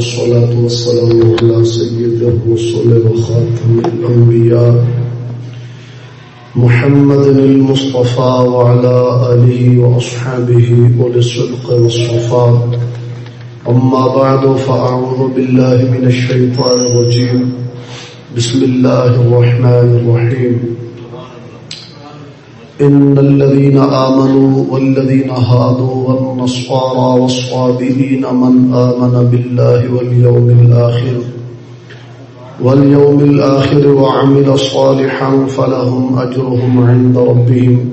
والصلاة والسلام على سيد الرسل وخاتم الأنبياء محمد المصطفى وعلى آله وأصحابه وللصدق والصفاء أما بعد، فأعوذ بالله من الشيطان الرجيم. بسم الله الرحمن الرحيم. إن الذين آمنوا والذين هادوا والنصارى والصابئين من آمن بالله واليوم الآخر واليوم الآخر وعمل صالحا فلهم أجرهم عند ربهم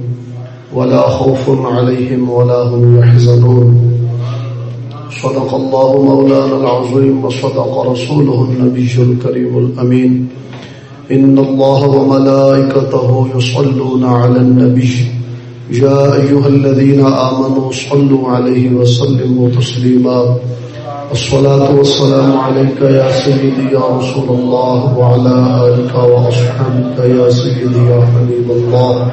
ولا خوف عليهم ولا هم يحزنون. صدق الله مولانا العظيم وصدق رسوله النبي الكريم الأمين. إن الله وملائكته يصلون على النبي. يا أيها الذين آمنوا صلوا عليه وسلموا تسليما. الصلاة والسلام عليك يا سيدي يا رسول الله وعلى آلك وأصحابك يا سيدي يا حبيب الله.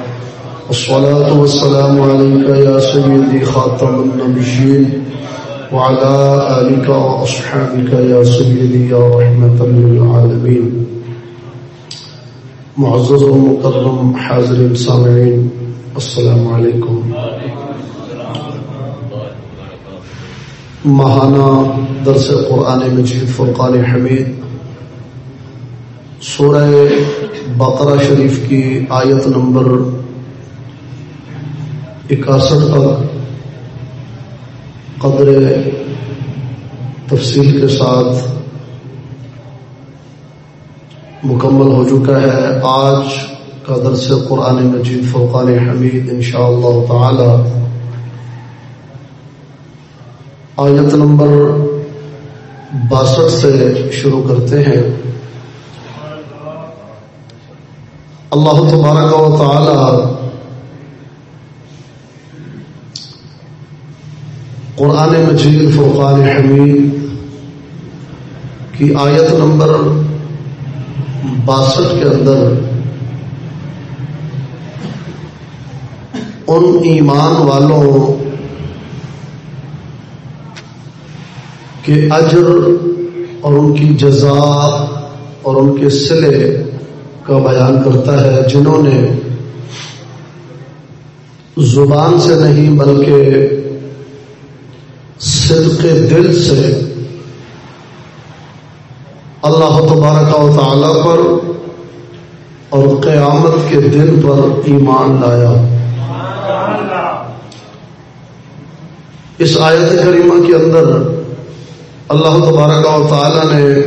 الصلاة والسلام عليك يا سيدي خاتم النبيين وعلى آلك وأصحابك يا سيدي يا رحمة للعالمين. معزز و مکرم حاضر سامعین، السلام علیکم۔ ماہانہ درس قرآن مجید فرقان حمید، سورہ بقرہ شریف کی آیت نمبر اکاسٹھ تک قدر تفصیل کے ساتھ مکمل ہو چکا ہے۔ آج کا درس قرآن مجید فرقان حمید ان شاء اللہ تعالی۔ آیت نمبر باسٹھ سے شروع کرتے ہیں۔ اللہ تبارک و تعالی قرآن مجید فرقان حمید کی آیت نمبر باسٹھ کے اندر ان ایمان والوں کے اجر اور ان کی جزا اور ان کے سلے کا بیان کرتا ہے، جنہوں نے زبان سے نہیں بلکہ صدق دل سے اللہ تبارک و تعالی پر اور قیامت کے دن پر ایمان لایا۔ اس آیت کریمہ کے اندر اللہ تبارک و تعالی نے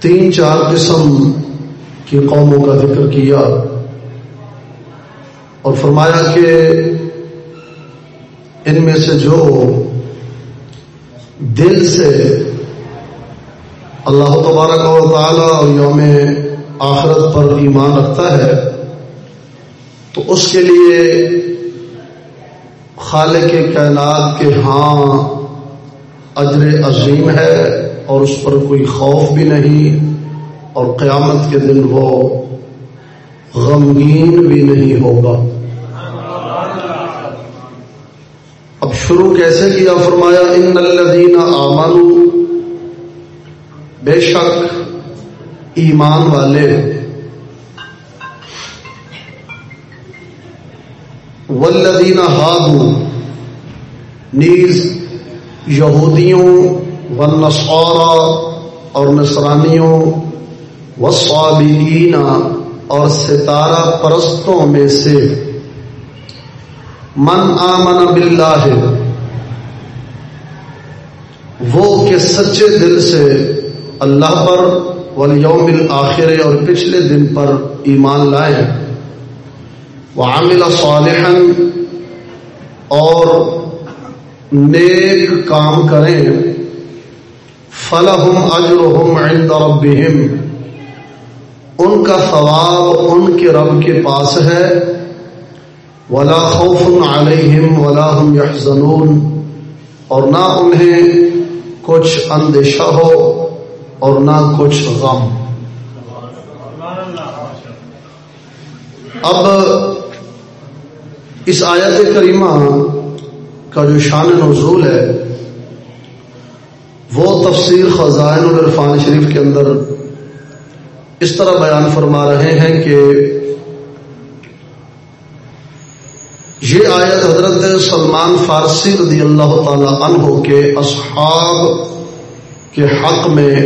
تین چار قسم کی قوموں کا ذکر کیا اور فرمایا کہ ان میں سے جو دل سے اللہ تبارک و تعالی اور یوم آخرت پر ایمان رکھتا ہے، تو اس کے لیے خالق کے کائنات کے ہاں اجر عظیم ہے اور اس پر کوئی خوف بھی نہیں اور قیامت کے دن وہ غمگین بھی نہیں ہوگا۔ اب شروع کیسے کیا؟ فرمایا، ان الذین آمنوا. بے شک ایمان والے والذین ہادو نیز یہودیوں والنصارى اور نصرانیوں، والصابئین اور ستارہ پرستوں میں سے من آمن باللہ، وہ کہ سچے دل سے اللہ پر والیوم الاخر اور پچھلے دن پر ایمان لائے، وعمل صالحا اور نیک کام کریں، فلہم اجرہم عند ربہم۔ ان کا ثواب ان کے رب کے پاس ہے ولا خوف علیہم ولا هم يحزنون اور نہ انہیں کچھ اندیشہ ہو اور نہ کچھ غم۔ اب اس آیت کریمہ کا جو شان نزول ہے، وہ تفسیر خزائن الرفان شریف کے اندر اس طرح بیان فرما رہے ہیں کہ یہ آیت حضرت سلمان فارسی رضی اللہ تعالی عنہ کے اصحاب کے حق میں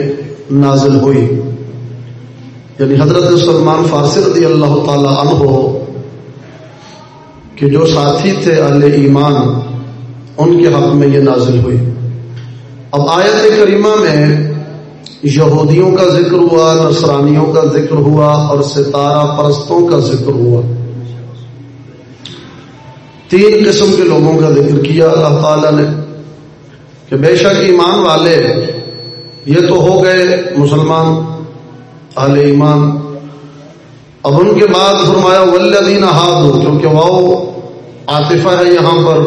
نازل ہوئی۔ یعنی حضرت سلمان فارسی رضی اللہ تعالی عنہ کہ جو ساتھی تھے اہل ایمان، ان کے حق میں یہ نازل ہوئی۔ اب آیت کریمہ میں یہودیوں کا ذکر ہوا، نصرانیوں کا ذکر ہوا اور ستارہ پرستوں کا ذکر ہوا۔ تین قسم کے لوگوں کا ذکر کیا۔ اللہ تعالی نے کہ بے شک ایمان والے یہ تو ہو گئے مسلمان، اہل ایمان۔ اب ان کے بعد فرمایا ولدین ہاتھ کیونکہ وہ عاطفہ ہے یہاں پر۔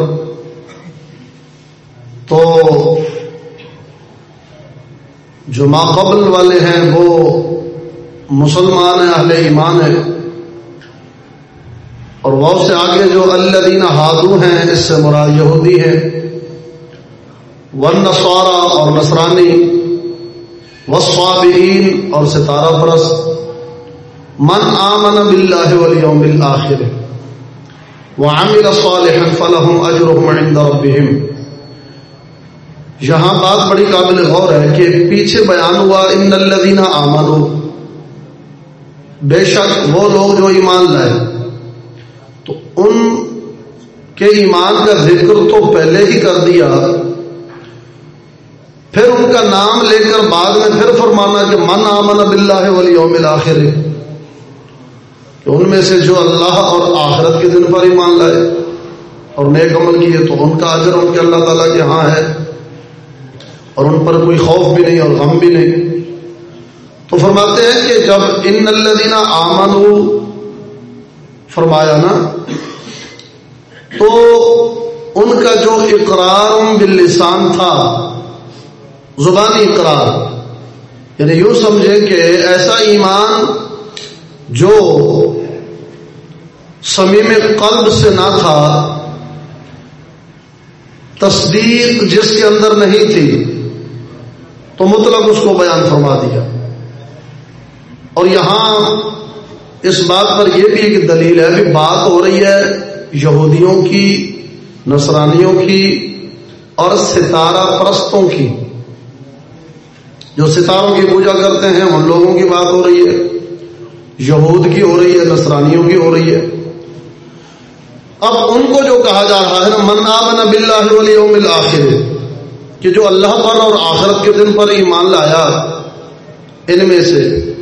تو جو ماقبل والے ہیں، وہ مسلمان ہیں، اہل ایمان ہیں۔ اور وہ سے آگے جو اللہ ہادو ہیں، اس سے مراد یہودی ہے ون نسوارا اور نصرانی وسوابین اور ستارہ پرست۔ من آمن باللہ والیوم الاخر وعمل صالحا فلهم اجرهم عند ربهم۔ یہاں بات بڑی قابل غور ہے کہ پیچھے بیان ہوا ان الذين آمنوا۔ بے شک وہ لوگ جو ایمان لائے۔ تو ان کے ایمان کا ذکر تو پہلے ہی کر دیا۔ پھر ان کا نام لے کر بعد میں پھر فرمانا کہ من آمن باللہ والیوم الاخر۔ کہ ان میں سے جو اللہ اور آخرت کے دن پر ایمان لائے۔ اور نیک عمل کیے تو ان کا اجر ان کے اللہ تعالیٰ کے ہاں ہے۔ اور ان پر کوئی خوف بھی نہیں اور غم بھی نہیں۔ تو فرماتے ہیں کہ جب ان الدینہ آمن فرمایا نا، تو ان کا جو اقرار باللسان تھا، زبانی اقرار یعنی یوں سمجھے کہ ایسا ایمان جو سمیم قلب سے نہ تھا، تصدیق جس کے اندر نہیں تھی، تو مطلب اس کو بیان فرما دیا۔ اور یہاں اس بات پر یہ بھی ایک دلیل ہے کہ بات ہو رہی ہے یہودیوں کی، نصرانیوں کی اور ستارہ پرستوں کی۔ جو ستاروں کی پوجا کرتے ہیں، ان لوگوں کی بات ہو رہی ہے۔ یہود کی ہو رہی ہے، نصرانیوں کی ہو رہی ہے۔ اب ان کو جو کہا جا رہا ہے نا، من آمن باللہ والیوم الاخر، کہ جو اللہ پر اور آخرت کے دن پر ایمان لایا، ان میں سے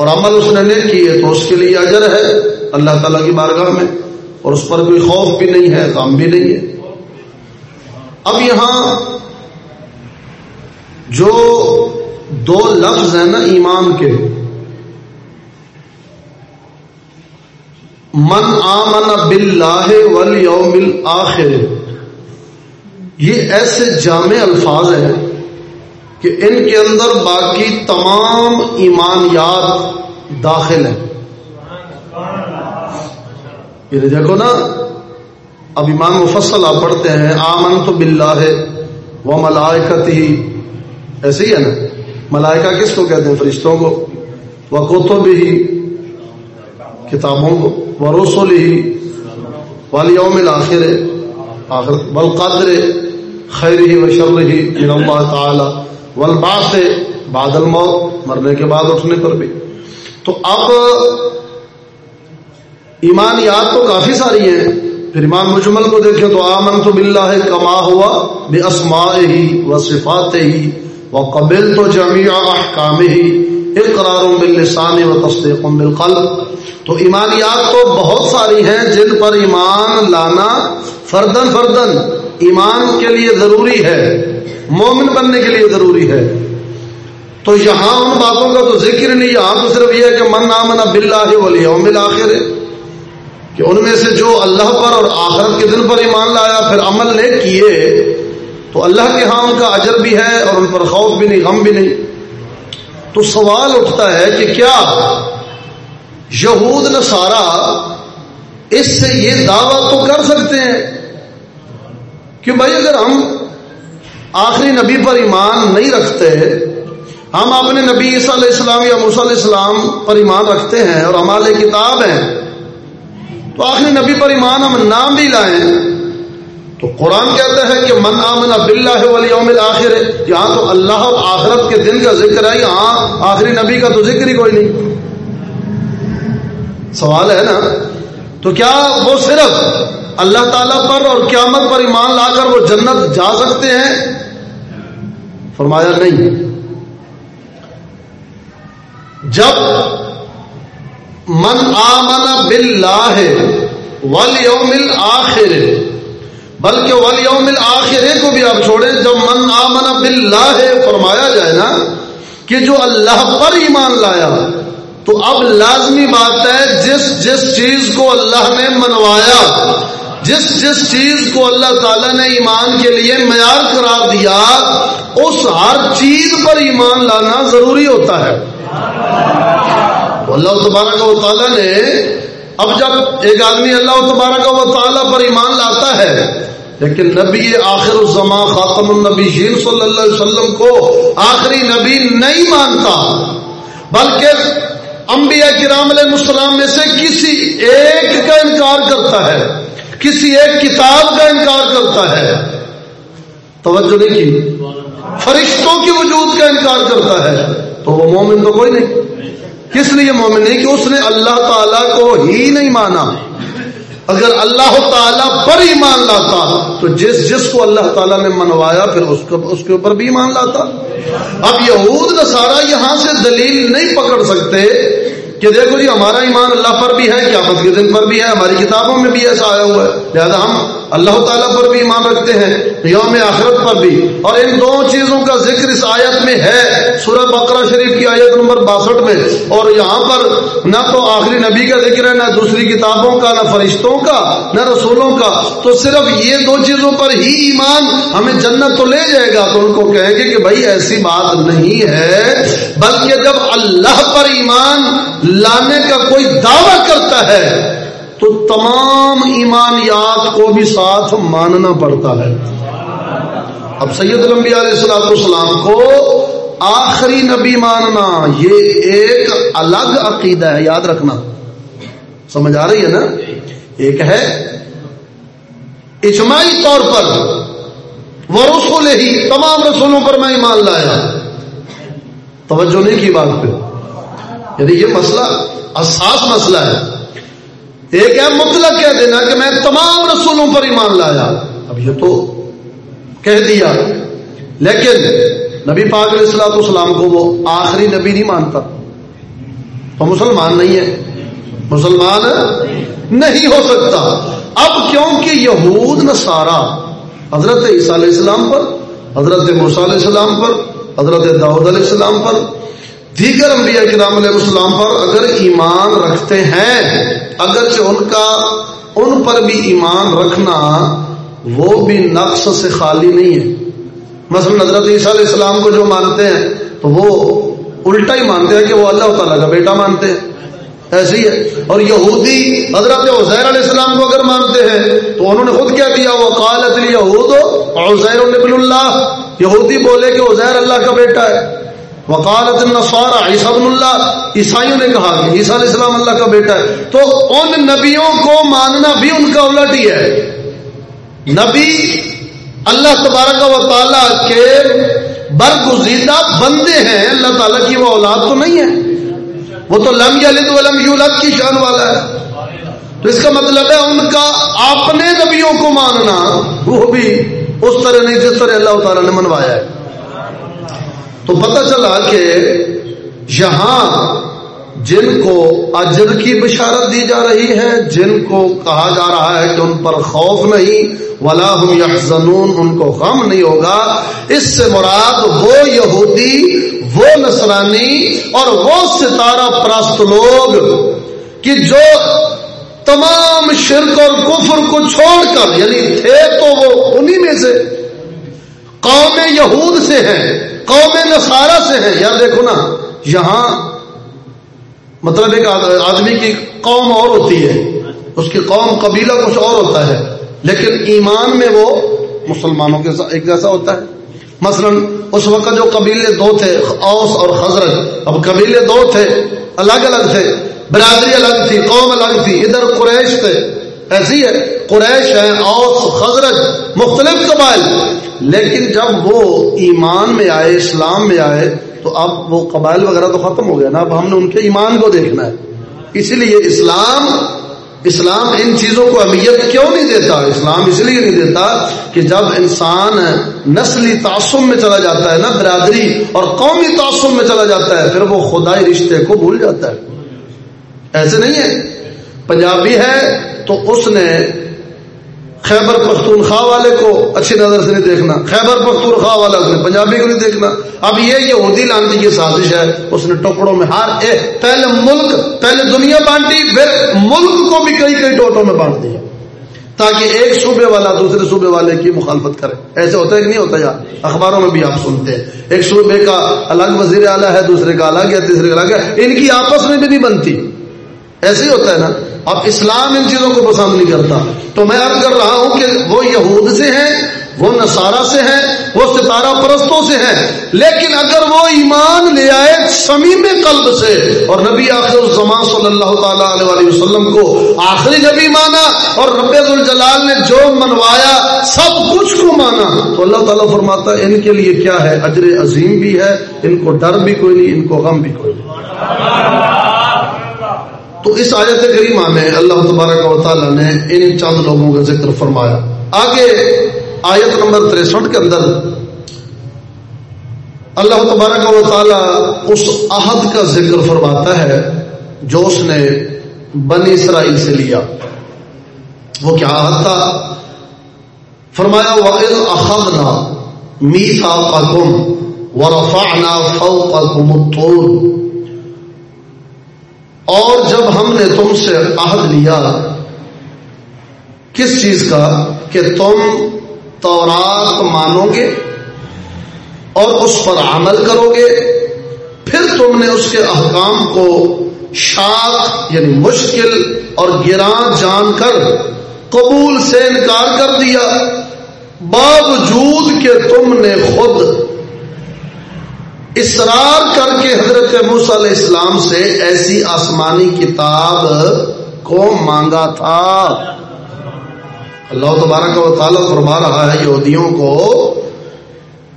اور عمل اس نے نہیں کیے تو اس کے لیے اجر ہے اللہ تعالیٰ کی بارگاہ میں، اور اس پر کوئی خوف بھی نہیں ہے کام بھی نہیں ہے۔ اب یہاں جو دو لفظ ہیں نا ایمان کے، من آمن باللہ والیوم الاخر یہ ایسے جامع الفاظ ہیں کہ ان کے اندر باقی تمام ایمانیات داخل ہیں۔ یہ دیکھو نا، اب ایمان مفصل آپ پڑھتے ہیں آمن تو بلّہ ہے وہ ملائکت ہی ایسے ہی ہے نا، ملائکہ کس کو کہتے ہیں؟ فرشتوں کو۔ وہ کوتو بھی کتابوں کو۔ ورسول ہی والیوم الآخر آخر والقدر خیر ہی و شر ہی اللہ تعالی۔ والبعث بعد الموت، مرنے کے بعد اٹھنے پر بھی۔ تو اب ایمانیات تو کافی ساری ہیں۔ پھر ایمان مجمل کو دیکھیں تو آمن تو باللہ کما ہوا بے اسماء ہی و صفات ہی و قبل تو جميع احکام ہی اقرار باللسان و تصدیق بالقلب۔ تو ایمانیات تو بہت ساری ہیں جن پر ایمان لانا فردن فردن ایمان کے لیے ضروری ہے، مومن بننے کے لیے ضروری ہے۔ تو یہاں ان باتوں کا تو ذکر نہیں، یہاں تو صرف یہ ہے کہ من نامنا بلّہ ولی بالآخر کہ ان میں سے جو اللہ پر اور آخرت کے دن پر ایمان لایا، پھر عمل نے کیے، تو اللہ کے ہاں ان کا اجر بھی ہے اور ان پر خوف بھی نہیں، غم بھی نہیں۔ تو سوال اٹھتا ہے کہ کیا یہود نصارہ اس سے یہ دعویٰ تو کر سکتے ہیں؟ کہ بھائی اگر ہم آخری نبی پر ایمان نہیں رکھتے، ہم اپنے نبی عیسیٰ علیہ السلام یا علیہ السلام پر ایمان رکھتے ہیں اور ہمارے کتاب ہیں، تو آخری نبی پر ایمان ہم نام بھی لائیں۔ تو قرآن کہتا ہے کہ من آمن باللہ والیوم الاخر، یہاں تو اللہ اور آخرت کے دن کا ذکر ہے، یہاں آخری نبی کا تو ذکر ہی کوئی نہیں۔ سوال ہے نا، تو کیا وہ صرف اللہ تعالی پر اور قیامت پر ایمان لا کر وہ جنت جا سکتے ہیں؟ فرمایا نہیں۔ جب من آمن باللہ والیوم الاخر، بلکہ والیوم الاخر کو بھی آپ چھوڑیں، جب من آمن باللہ فرمایا جائے نا کہ جو اللہ پر ایمان لایا، تو اب لازمی بات ہے جس جس چیز کو اللہ نے منوایا جس جس چیز کو اللہ تعالیٰ نے ایمان کے لیے معیار قرار دیا، اس ہر چیز پر ایمان لانا ضروری ہوتا ہے۔ اللہ تبارک و تعالیٰ نے اب جب ایک آدمی اللہ تبارک و تعالیٰ پر ایمان لاتا ہے، لیکن نبی آخر الزما خاتم النبی صلی اللہ علیہ وسلم کو آخری نبی نہیں مانتا، بلکہ انبیاء کرام علیہ السلام میں سے کسی ایک کا انکار کرتا ہے۔ کسی ایک کتاب کا انکار کرتا ہے۔ توجہ نہیں کی فرشتوں کے وجود کا انکار کرتا ہے۔ تو وہ مومن تو کوئی نہیں۔ کس لیے مومن نہیں؟ کہ اس نے اللہ تعالی کو ہی نہیں مانا۔ اگر اللہ تعالیٰ پر ایمان لاتا، تو جس جس کو اللہ تعالیٰ نے منوایا، پھر اس اس کے اوپر بھی ایمان لاتا۔ اب یہود، نصارہ یہاں سے دلیل نہیں پکڑ سکتے کہ دیکھو جی ہمارا ایمان اللہ پر بھی ہے، قیامت کے دن پر بھی ہے، ہماری کتابوں میں بھی ایسا آیا ہوا ہے۔ لہذا ہم اللہ تعالیٰ پر بھی ایمان رکھتے ہیں، یوم آخرت پر بھی۔ اور ان دو چیزوں کا ذکر اس آیت میں ہے۔ سورت بقرہ شریف کی آیت نمبر باسٹھ میں۔ اور یہاں پر نہ تو آخری نبی کا ذکر ہے، نہ دوسری کتابوں کا، نہ فرشتوں کا، نہ رسولوں کا۔ تو صرف یہ دو چیزوں پر ہی ایمان ہمیں جنت تو لے جائے گا۔ تو ان کو کہیں گے کہ بھائی ایسی بات نہیں ہے، بلکہ جب اللہ پر ایمان لانے کا کوئی دعوی کرتا ہے تو تمام ایمانیات کو بھی ساتھ ماننا پڑتا ہے۔ اب سید الانبیاء علیہ السلام السلام کو آخری نبی ماننا یہ ایک الگ عقیدہ ہے، یاد رکھنا۔ سمجھ آ رہی ہے نا؟ ایک ہے اجماعی طور پر وہ رسول ہی، تمام رسولوں پر میں ایمان لایا۔ توجہ نہیں کی بات پہ۔ یعنی یہ مسئلہ، اساس مسئلہ ہے۔ ایک ہے مطلق کہہ دینا کہ میں تمام رسولوں پر ایمان لایا۔ اب یہ تو کہہ دیا۔ لیکن نبی پاک علیہ السلام اسلام کو وہ آخری نبی نہیں مانتا۔ تو مسلمان نہیں ہے۔ مسلمان نہیں ہو سکتا۔ اب کیونکہ یہود نصارہ حضرت عیسیٰ علیہ السلام پر، حضرت موسیٰ علیہ السلام پر، حضرت داؤد علیہ السلام پر دیگر انبیاء کرام علیہ السلام پر اگر ایمان رکھتے ہیں، اگرچہ ان کا، ان پر بھی ایمان رکھنا وہ بھی نقص سے خالی نہیں ہے۔ مثلا حضرت عیسیٰ علیہ السلام کو جو مانتے ہیں، تو وہ الٹا ہی مانتے ہیں کہ وہ اللہ تعالیٰ کا بیٹا مانتے ہیں۔ ایسے ہی ہے۔ اور یہودی حضرت عزیر علیہ السلام کو اگر مانتے ہیں، تو انہوں نے خود کیا دیا وہ قالت یہود عزیر اللہ۔ یہودی بولے کہ عزیر اللہ کا بیٹا ہے۔ وقالت النصارى، عیسی ابن اللہ، عیسائیوں نے کہا کہ عیسیٰ علیہ السلام اللہ کا بیٹا ہے۔ تو ان نبیوں کو ماننا بھی ان کا الٹ ہی ہے۔ نبی اللہ تبارک و تعالیٰ کے برگزیدہ بندے ہیں، اللہ تعالیٰ کی وہ اولاد تو نہیں ہے۔ وہ تو لم یلد ولم یولد کی شان والا ہے۔ تو اس کا مطلب ہے ان کا اپنے نبیوں کو ماننا، وہ بھی اس طرح نہیں جس طرح اللہ تعالیٰ نے منوایا ہے۔ تو پتہ چلا کہ یہاں جن کو اجر کی بشارت دی جا رہی ہے، جن کو کہا جا رہا ہے کہ ان پر خوف نہیں، ولا یحزنون، ان کو غم نہیں ہوگا۔ اس سے مراد وہ یہودی، وہ نصرانی اور وہ ستارہ پرست لوگ کہ جو تمام شرک اور کفر کو چھوڑ کر یعنی تھے تو وہ انہی میں سے، قوم یہود سے ہیں۔ قوم نسارا سے ہے۔ یار دیکھو نا، یہاں مطلب ایک آدمی کی قوم اور ہوتی ہے۔ اس کی قوم قبیلہ کچھ اور ہوتا ہے۔ لیکن ایمان میں وہ مسلمانوں کے ایک جیسا ہوتا ہے۔ مثلا اس وقت جو قبیلے دو تھے، اوس اور خزرت اب قبیلے دو تھے، الگ الگ تھے۔ برادری الگ تھی، قوم الگ تھی۔ ادھر قریش تھے۔ ایسی ہے، قریش ہے اوس خزرت مختلف قبائل۔ لیکن جب وہ ایمان میں آئے، اسلام میں آئے، تو اب وہ قبائل وغیرہ تو ختم ہو گیا نا۔ اب ہم نے ان کے ایمان کو دیکھنا ہے۔ اسی لیے اسلام اسلام ان چیزوں کو اہمیت کیوں نہیں دیتا؟ اسلام اس لیے نہیں دیتا کہ جب انسان نسلی تعصب میں چلا جاتا ہے نا، برادری اور قومی تعصب میں چلا جاتا ہے، پھر وہ خدائی رشتے کو بھول جاتا ہے۔ ایسے نہیں ہے۔ پنجابی ہے تو اس نے خیبر پختونخوا والے کو اچھی نظر سے نہیں دیکھنا۔ خیبر پختونخوا والا اس نے پنجابی کو نہیں دیکھنا۔ اب یہ یہودی لانتی کی سازش ہے، اس نے ٹکڑوں میں ہر ایک پہلے ملک، پہلے دنیا بانٹی پھر ملک کو بھی کئی کئی ٹوٹوں میں بانٹ دیا تاکہ ایک صوبے والا دوسرے صوبے والے کی مخالفت کرے۔ ایسے ہوتا ہے کہ نہیں ہوتا یار؟ اخباروں میں بھی آپ سنتے ہیں۔ ایک صوبے کا الگ وزیر اعلیٰ ہے، دوسرے کا الگ ہے، تیسرے کا الگ ہے۔ ان کی آپس میں بھی نہیں بنتی۔ ایسے ہی ہوتا ہے نا۔ اب اسلام ان چیزوں کو پسند نہیں کرتا۔ تو میں عرض کر رہا ہوں کہ وہ یہود سے ہیں، وہ نصارہ سے ہیں، وہ ستارہ پرستوں سے ہیں۔ لیکن اگر وہ ایمان لے آئے سمیم قلب سے، اور نبی آخر الزمان صلی اللہ تعالی علیہ وسلم کو آخری نبی مانا، اور رب الجلال نے جو منوایا، سب کچھ کو مانا، تو اللہ تعالیٰ فرماتا ہے، ان کے لیے کیا ہے؟ اجر عظیم بھی ہے، ان کو ڈر بھی کوئی نہیں، ان کو غم بھی کوئی نہیں۔ تو اس آیت کریمہ میں اللہ تبارک و تعالیٰ نے ان چند لوگوں کا ذکر فرمایا۔ آگے آیت نمبر تریسٹھ کے اندر اللہ تبارک و تعالیٰ اس عہد کا ذکر فرماتا ہے جو اس نے بنی اسرائیل سے لیا۔ وہ کیا عہد تھا؟ فرمایا، وَإِذْ أَخَذْنَا مِيثَاقَكُمْ وَرَفَعْنَا فَوْقَكُمُ الطُّورِ۔ اور جب ہم نے تم سے عہد لیا کس چیز کا؟ کہ تم تورات مانو گے اور اس پر عمل کرو گے۔ پھر تم نے اس کے احکام کو شاک یعنی مشکل اور گراں جان کر قبول سے انکار کر دیا۔ باوجود کہ تم نے خود اصرار کر کے حضرت علیہ السلام سے ایسی آسمانی کتاب کو مانگا تھا؟ اللہ تبارک و تعالیٰ فرما رہا ہے یہودیوں کو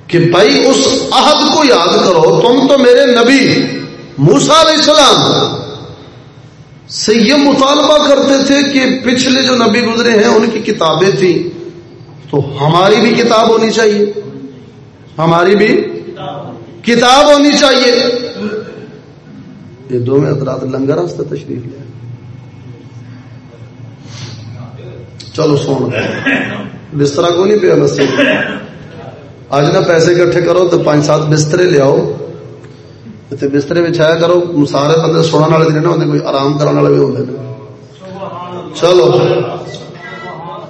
کہ بھائی اس عہد کو یاد کرو، تم تو میرے نبی موسا علیہ السلام سے یہ مطالبہ کرتے تھے کہ پچھلے جو نبی گزرے ہیں، ان کی کتابیں تھیں۔ تو ہماری بھی کتاب ہونی چاہیے۔ ہماری بھی کتاب ہونی چاہیے۔ یہ دو میں حضرات لنگر راستے تشریف لیا۔ چلو سونا بستر کو نہیں پیا بس آج نہ پیسے اکٹھے کرو تو پانچ سات بسترے لے آؤ۔ بسترے بچھایا کرو۔ سارے بندے سونے والے دن ہوتے کوئی آرام کرنے والے بھی ہوتے چلو۔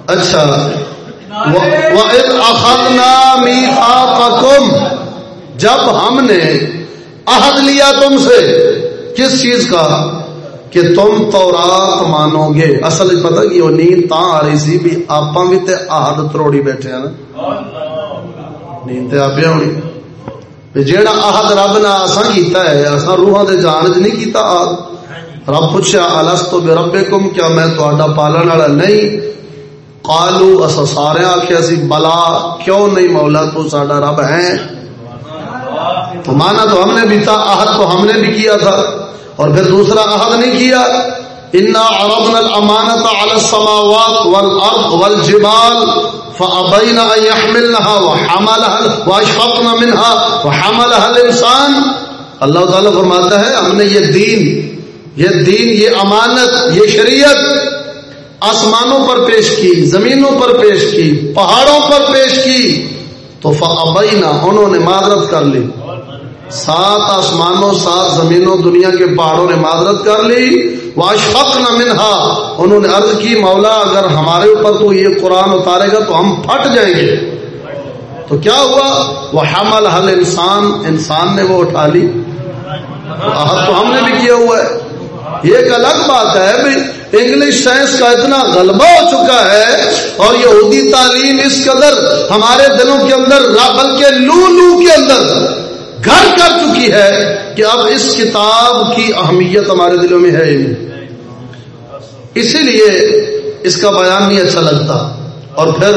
اچھا۔ جب ہم نے عہد لیا تم سے، کس چیز کا؟ کہ تم تورات مانو گے۔ اصل پتا کی وہ نیند تا آ رہی سی بھی آپ بھی تے عہد تروڑی بیٹھے ہیں نا۔ نیند تے آپ ہونی جیڑا عہد رب نے اسا کیتا ہے اسا روحاں دے جان وچ نہیں کیتا عہد۔ رب پوچھا الس تو الستو بربکم؟ کیا میں تہاڈا پالن والا نہیں؟ قالو اسا سارے آکھیا سی، بلا، کیوں نہیں مولا تو ساڈا رب ہے؟ تو مانا تو ہم نے بھی تھا عہد تو ہم نے بھی کیا تھا اور پھر دوسرا عہد نہیں کیا۔ انا عرضنا الامانت على السماوات والارض والجبال فابين ان يحملنها وحملها واشفقن منها وحملها الانسان اللہ تعالی فرماتا ہے، ہم نے یہ دین یہ دین، یہ امانت، یہ شریعت آسمانوں پر پیش کی، زمینوں پر پیش کی، پہاڑوں پر پیش کی۔ تو فابینا انہوں نے معذرت کر لی۔ سات آسمانوں، سات زمینوں دنیا کے پہاڑوں نے معذرت کر لی۔ واشفق نہ منہا انہوں نے عرض کی، مولا، اگر ہمارے اوپر تو یہ قرآن اتارے گا تو ہم پھٹ جائیں گے۔ تو کیا ہوا؟ وہ حمل حل انسان انسان نے وہ اٹھا لی۔ تو ہم نے بھی کیا ہوا ہے۔ یہ ایک الگ بات ہے انگلش سائنس کا اتنا غلبہ ہو چکا ہے اور یہودی تعلیم اس قدر ہمارے دلوں کے اندر، بلکہ لو لو کے اندر گھر کر چکی ہے کہ اب اس کتاب کی اہمیت ہمارے دلوں میں ہے اسی لیے اس کا بیان نہیں اچھا لگتا۔ اور پھر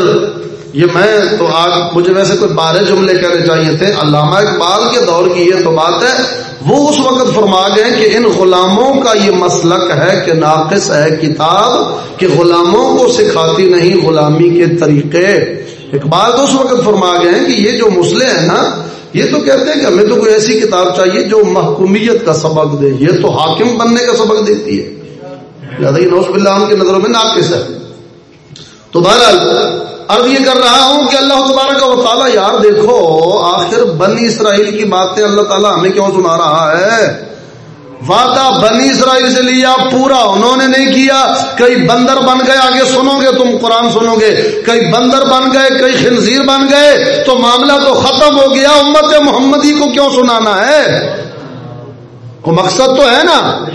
یہ میں تو آج مجھے ویسے کوئی بارہ جملے کہنے چاہیے تھے۔ علامہ اقبال کے دور کی یہ تو بات ہے۔ وہ اس وقت فرما گئے کہ ان غلاموں کا یہ مسلک ہے کہ ناقص ہے کتاب، کہ غلاموں کو سکھاتی نہیں غلامی کے طریقے۔ اقبال تو اس وقت فرما گئے ہیں کہ یہ جو مسئلے ہیں نا یہ تو کہتے ہیں کہ ہمیں تو کوئی ایسی کتاب چاہیے جو محکومیت کا سبق دے، یہ تو حاکم بننے کا سبق دیتی ہے۔ زیادہ نوز بلّہ کی نظروں میں ناقص ہے۔ تو بہرحال، عرض یہ کر رہا ہوں کہ اللہ تبارک و تعالیٰ، یار دیکھو، آخر بنی اسرائیل کی باتیں اللہ تعالیٰ ہمیں کیوں سنا رہا ہے؟ وعدہ بنی اسرائیل سے لیا، پورا انہوں نے نہیں کیا۔ کئی بندر بن گئے، آگے سنو گے، تم قرآن سنو گے۔ کئی بندر بن گئے، کئی خنزیر بن گئے۔ تو معاملہ تو ختم ہو گیا۔ امت محمدی کو کیوں سنانا ہے؟ وہ مقصد تو ہے نا؟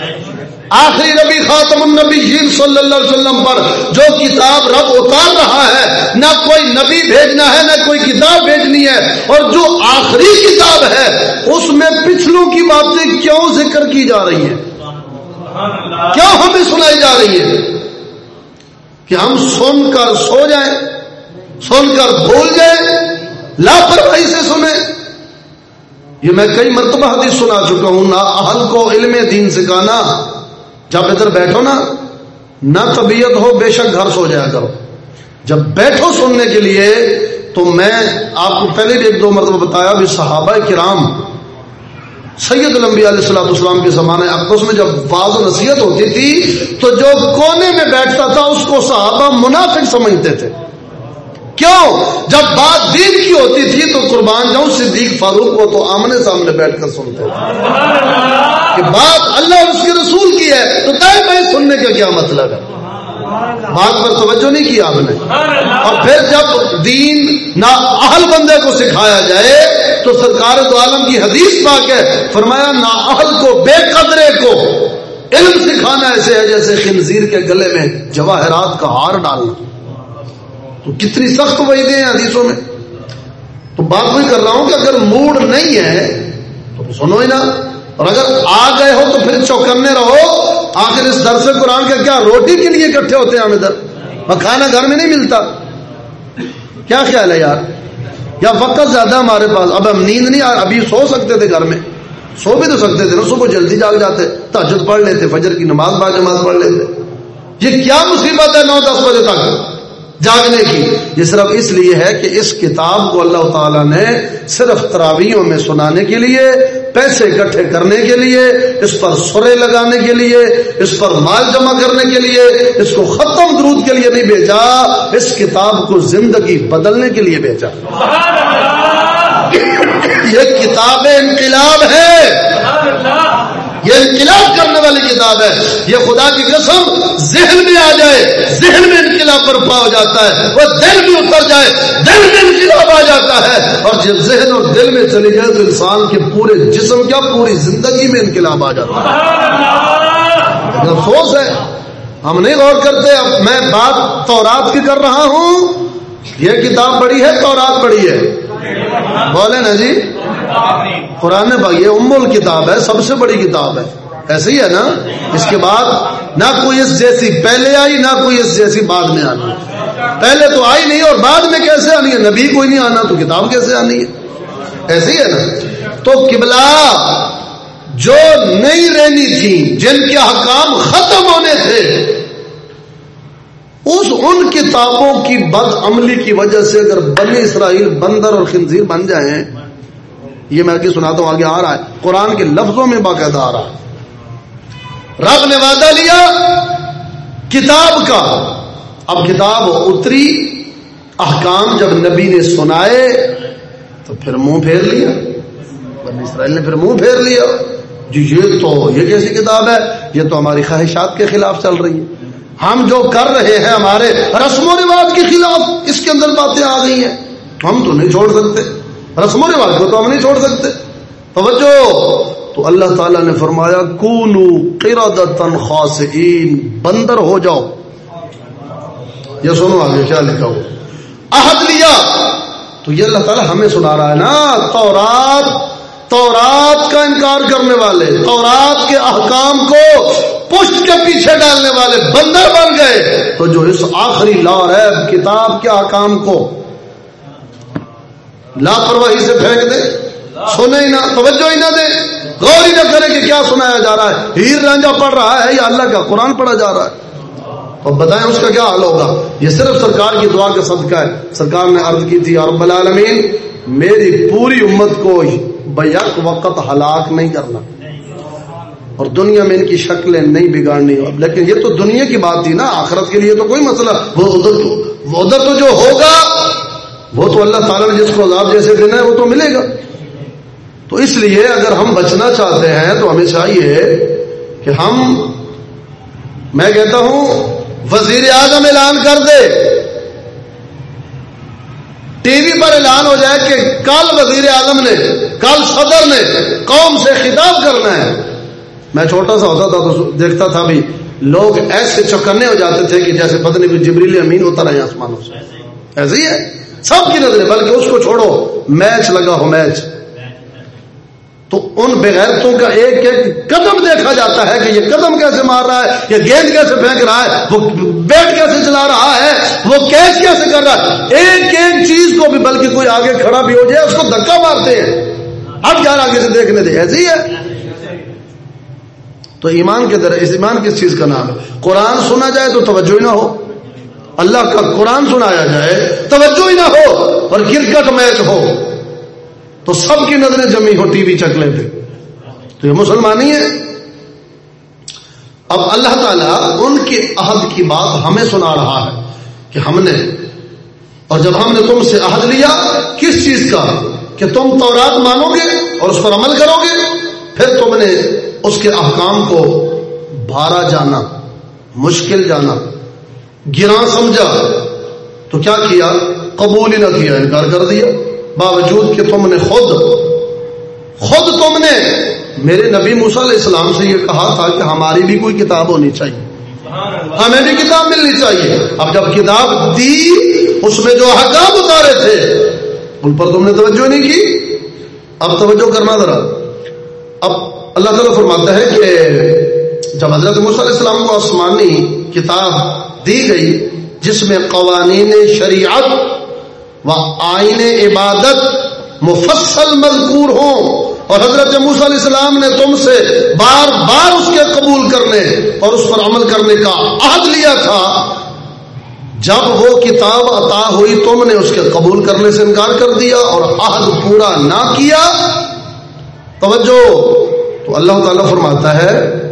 آخری نبی خاتم النبی صلی اللہ علیہ وسلم پر جو کتاب رب اتار رہا ہے، نہ کوئی نبی بھیجنا ہے، نہ کوئی کتاب بھیجنی ہے۔ اور جو آخری کتاب ہے، اس میں پچھلوں کی باتیں کیوں ذکر کی جا رہی ہیں؟ کیوں ہمیں سنائی جا رہی ہے کہ ہم سن کر سو جائیں، سن کر بھول جائیں، لاپرواہی سے سنیں۔ یہ میں کئی مرتبہ حدیث سنا چکا ہوں، نہ اہل کو علم دین سکھانا جب ادھر بیٹھو نا، نہ طبیعت ہو، بے شک گھر سو جایا کرو۔ جب بیٹھو سننے کے لیے، تو میں آپ کو پہلے بھی ایک دو مرتبہ بتایا، بھی صحابہ کرام، سید الانبیاء علیہ السلام اسلام کے زمانے اقدس میں جب بعض نصیحت ہوتی تھی، تو جو کونے میں بیٹھتا تھا، اس کو صحابہ منافق سمجھتے تھے۔ کیوں؟ جب بات دین کی ہوتی تھی، تو قربان جاؤں، صدیق فاروق کو تو آمنے سامنے بیٹھ کر سنتے تھے۔ کہ بات اللہ اور اس کے رسول کی ہے، تو طے میں سننے کا کیا مطلب ہے؟ بات پر توجہ نہیں کی آپ نے۔ اور پھر جب دین نہ اہل بندے کو سکھایا جائے، تو سرکار تو عالم کی حدیث پاک ہے، فرمایا نہ اہل کو بے قدرے کو علم سکھانا ایسے ہے جیسے خنزیر کے گلے میں جواہرات کا ہار ڈالنا۔ تو کتنی سخت وعدے ہیں حدیثوں میں۔ تو بات بھی کر رہا ہوں کہ اگر موڈ نہیں ہے، تو سنو ہی نا۔ اور اگر آ گئے ہو تو پھر چوکنے رہو۔ آخر اس درس قرآن کا کیا روٹی کے لیے اکٹھے ہوتے ہیں ہم ادھر؟ اور کھانا گھر میں نہیں ملتا۔ کیا خیال ہے یار؟ یا وقت زیادہ ہمارے پاس؟ اب ہم نیند نہیں، ابھی سو سکتے تھے گھر میں۔ سو بھی تو سکتے تھے نا، صبح جلدی جاگ جاتے تاجد پڑھ لیتے، فجر کی نماز با جماز پڑھ لیتے۔ یہ کیا مصیبت ہے نو دس بجے تک؟ جاگنے کی۔ یہ صرف اس لیے ہے کہ اس کتاب کو اللہ تعالیٰ نے صرف تراویوں میں سنانے کے لیے پیسے اکٹھے کرنے کے لیے اس پر سرے لگانے کے لیے اس پر مال جمع کرنے کے لیے اس کو ختم درود کے لیے نہیں بھیجا اس کتاب کو زندگی بدلنے کے لیے بھیجا۔ یہ کتاب انقلاب ہے۔ یہ انقلاب کرنے والی کتاب ہے۔ یہ خدا کی قسم ذہن میں آ جائے ذہن میں انقلاب برپا ہو جاتا ہے وہ دل میں اتر جائے دل میں انقلاب آ جاتا ہے۔ اور جب ذہن اور دل میں چلی جائے تو انسان کے پورے جسم کیا پوری زندگی میں انقلاب آ جاتا ہے۔ افسوس ہے۔ ہم نہیں غور کرتے اب میں بات تورات کی کر رہا ہوں۔ یہ کتاب بڑی ہے تورات بڑی ہے۔ بولے نا جی۔ قرآن باغ یہ ام کتاب ہے، سب سے بڑی کتاب ہے۔ ایسے ہی ہے نا؟ اس کے بعد نہ کوئی اس جیسی پہلے آئی، نہ کوئی اس جیسی بعد میں آنی۔ پہلے تو آئی نہیں اور بعد میں کیسے آنی ہے؟ نبی کوئی نہیں آنا، تو کتاب کیسے آنی ہے؟ ایسے ہی ہے نا؟ تو قبلہ جو نہیں رہنی تھی، جن کے حکام ختم ہونے تھے، اس ان کتابوں کی بد عملی کی وجہ سے اگر بنی اسرائیل بندر اور خنزیر بن جائیں یہ میں سناتا ہوں، آگے آ رہا ہے۔ قرآن کے لفظوں میں باقاعدہ آ رہا ہے۔ رب نے وعدہ لیا کتاب کا۔ اب کتاب اتری، احکام جب نبی نے سنائے تو پھر منہ پھیر لیا۔ بنی اسرائیل نے پھر منہ پھیر لیا۔ جی یہ تو، یہ کیسی کتاب ہے، یہ تو ہماری خواہشات کے خلاف چل رہی ہے۔ ہم جو کر رہے ہیں ہمارے رسم و رواج کے خلاف اس کے اندر باتیں آ گئی ہیں۔ ہم تو نہیں چھوڑ سکتے۔ رسم و رواج کو تو ہم نہیں چھوڑ سکتے۔ توجہ۔ تو اللہ تعالیٰ نے فرمایا، کونو قردتن خاسئین، بندر ہو جاؤ۔ یہ سنو آگے، کیا لکھا ہو عہد لیا۔ تو یہ اللہ تعالیٰ ہمیں سنا رہا ہے نا، تورات تورات کا انکار کرنے والے، تورات کے احکام کو پشت کے پیچھے ڈالنے والے بندر بن گئے۔ تو جو اس آخری لا ریب کتاب کے احکام کو۔ لاپرواہی سے پھینک دے، سنے ہی نہ، توجہ ہی نہ دے۔ غور ہی نہ کرے کہ کیا سنایا جا رہا ہے۔ ہیر رانجا پڑھ رہا ہے، یا اللہ کا قرآن پڑھا جا رہا ہے۔ اور بتائیں اس کا کیا حال ہوگا؟ یہ صرف سرکار کی دعا کا صدقہ ہے۔ سرکار نے عرض کی تھی رب العالمین، میری پوری امت کو بیک وقت ہلاک نہیں کرنا۔ اور دنیا میں ان کی شکلیں نہیں بگاڑنی۔ لیکن یہ تو دنیا کی بات تھی نا، آخرت کے لیے تو کوئی مسئلہ۔ وہ ادھر تو ادھر تو جو ہوگا وہ تو اللہ تعالیٰ نے جس کو عذاب جیسے دینا ہے وہ تو ملے گا۔ تو اس لیے اگر ہم بچنا چاہتے ہیں تو ہمیں چاہیے کہ ہم، میں کہتا ہوں، وزیر اعظم اعلان کر دے۔ ٹی وی پر اعلان ہو جائے کہ کل وزیر اعظم نے، کل صدر نے قوم سے خطاب کرنا ہے۔ میں چھوٹا سا ہوتا تھا تو دیکھتا تھا بھی، لوگ ایسے چکرنے ہو جاتے تھے کہ جیسے پتنی بھی جبریل امین ہوتا رہے آسمانوں سے ایسے ہی ہے۔ سب کی نظریں، بلکہ اس کو چھوڑو، میچ لگا ہو میچ۔ تو ان بغیرتوں کا ایک ایک قدم دیکھا جاتا ہے کہ یہ قدم کیسے مار رہا ہے، یہ گیند کیسے پھینک رہا ہے، وہ بیٹ کیسے چلا رہا ہے، وہ کیچ کیسے کر رہا ہے۔ ایک ایک چیز کو بھی، بلکہ کوئی آگے کھڑا بھی ہو جائے، اس کو دھکا مارتے ہیں۔ ہٹ جا آگے سے دیکھنے دے، ایسے ہی ہے۔ تو ایمان کے طرح ایمان کس چیز کا نام ہے؟ قرآن سنا جائے تو توجہ ہی نہ ہو۔ اللہ کا قرآن سنایا جائے، توجہ ہی نہ ہو، اور کرکٹ میچ ہو، تو سب کی نظریں جمی ہو، ٹی وی چکلے پہ تو یہ مسلمانی ہے۔ اب اللہ تعالیٰ ان کے عہد کی بات ہمیں سنا رہا ہے کہ ہم نے، اور جب ہم نے تم سے عہد لیا، کس چیز کا؟ کہ تم تورات مانو گے اور اس پر عمل کرو گے۔ پھر تم نے اس کے احکام کو بھارا جانا، مشکل جانا۔ گرا سمجھا تو کیا کیا؟ قبول ہی نہ کیا، انکار کر دیا۔ باوجود کہ تم نے خود خود تم نے میرے نبی علیہ السلام سے یہ کہا تھا کہ ہماری بھی کوئی کتاب ہونی چاہیے۔ ہمیں بھی کتاب ملنی چاہیے۔ اب جب کتاب دی، اس میں جو حکام اتارے تھے، ان پر تم نے توجہ نہیں کی۔ اب توجہ کرنا ذرا۔ اب اللہ تعالیٰ فرماتا ہے کہ جب حضرت علیہ السلام کو آسمانی کتاب دی گئی، جس میں قوانین شریعت وہ آئین عبادت مفصل مذکور ہوں۔ اور حضرت علیہ السلام نے تم سے بار بار اس کے قبول کرنے اور اس پر عمل کرنے کا عہد لیا تھا۔ جب وہ کتاب عطا ہوئی، تم نے اس کے قبول کرنے سے انکار کر دیا اور عہد پورا نہ کیا۔ توجہ! تو اللہ تعالیٰ فرماتا ہے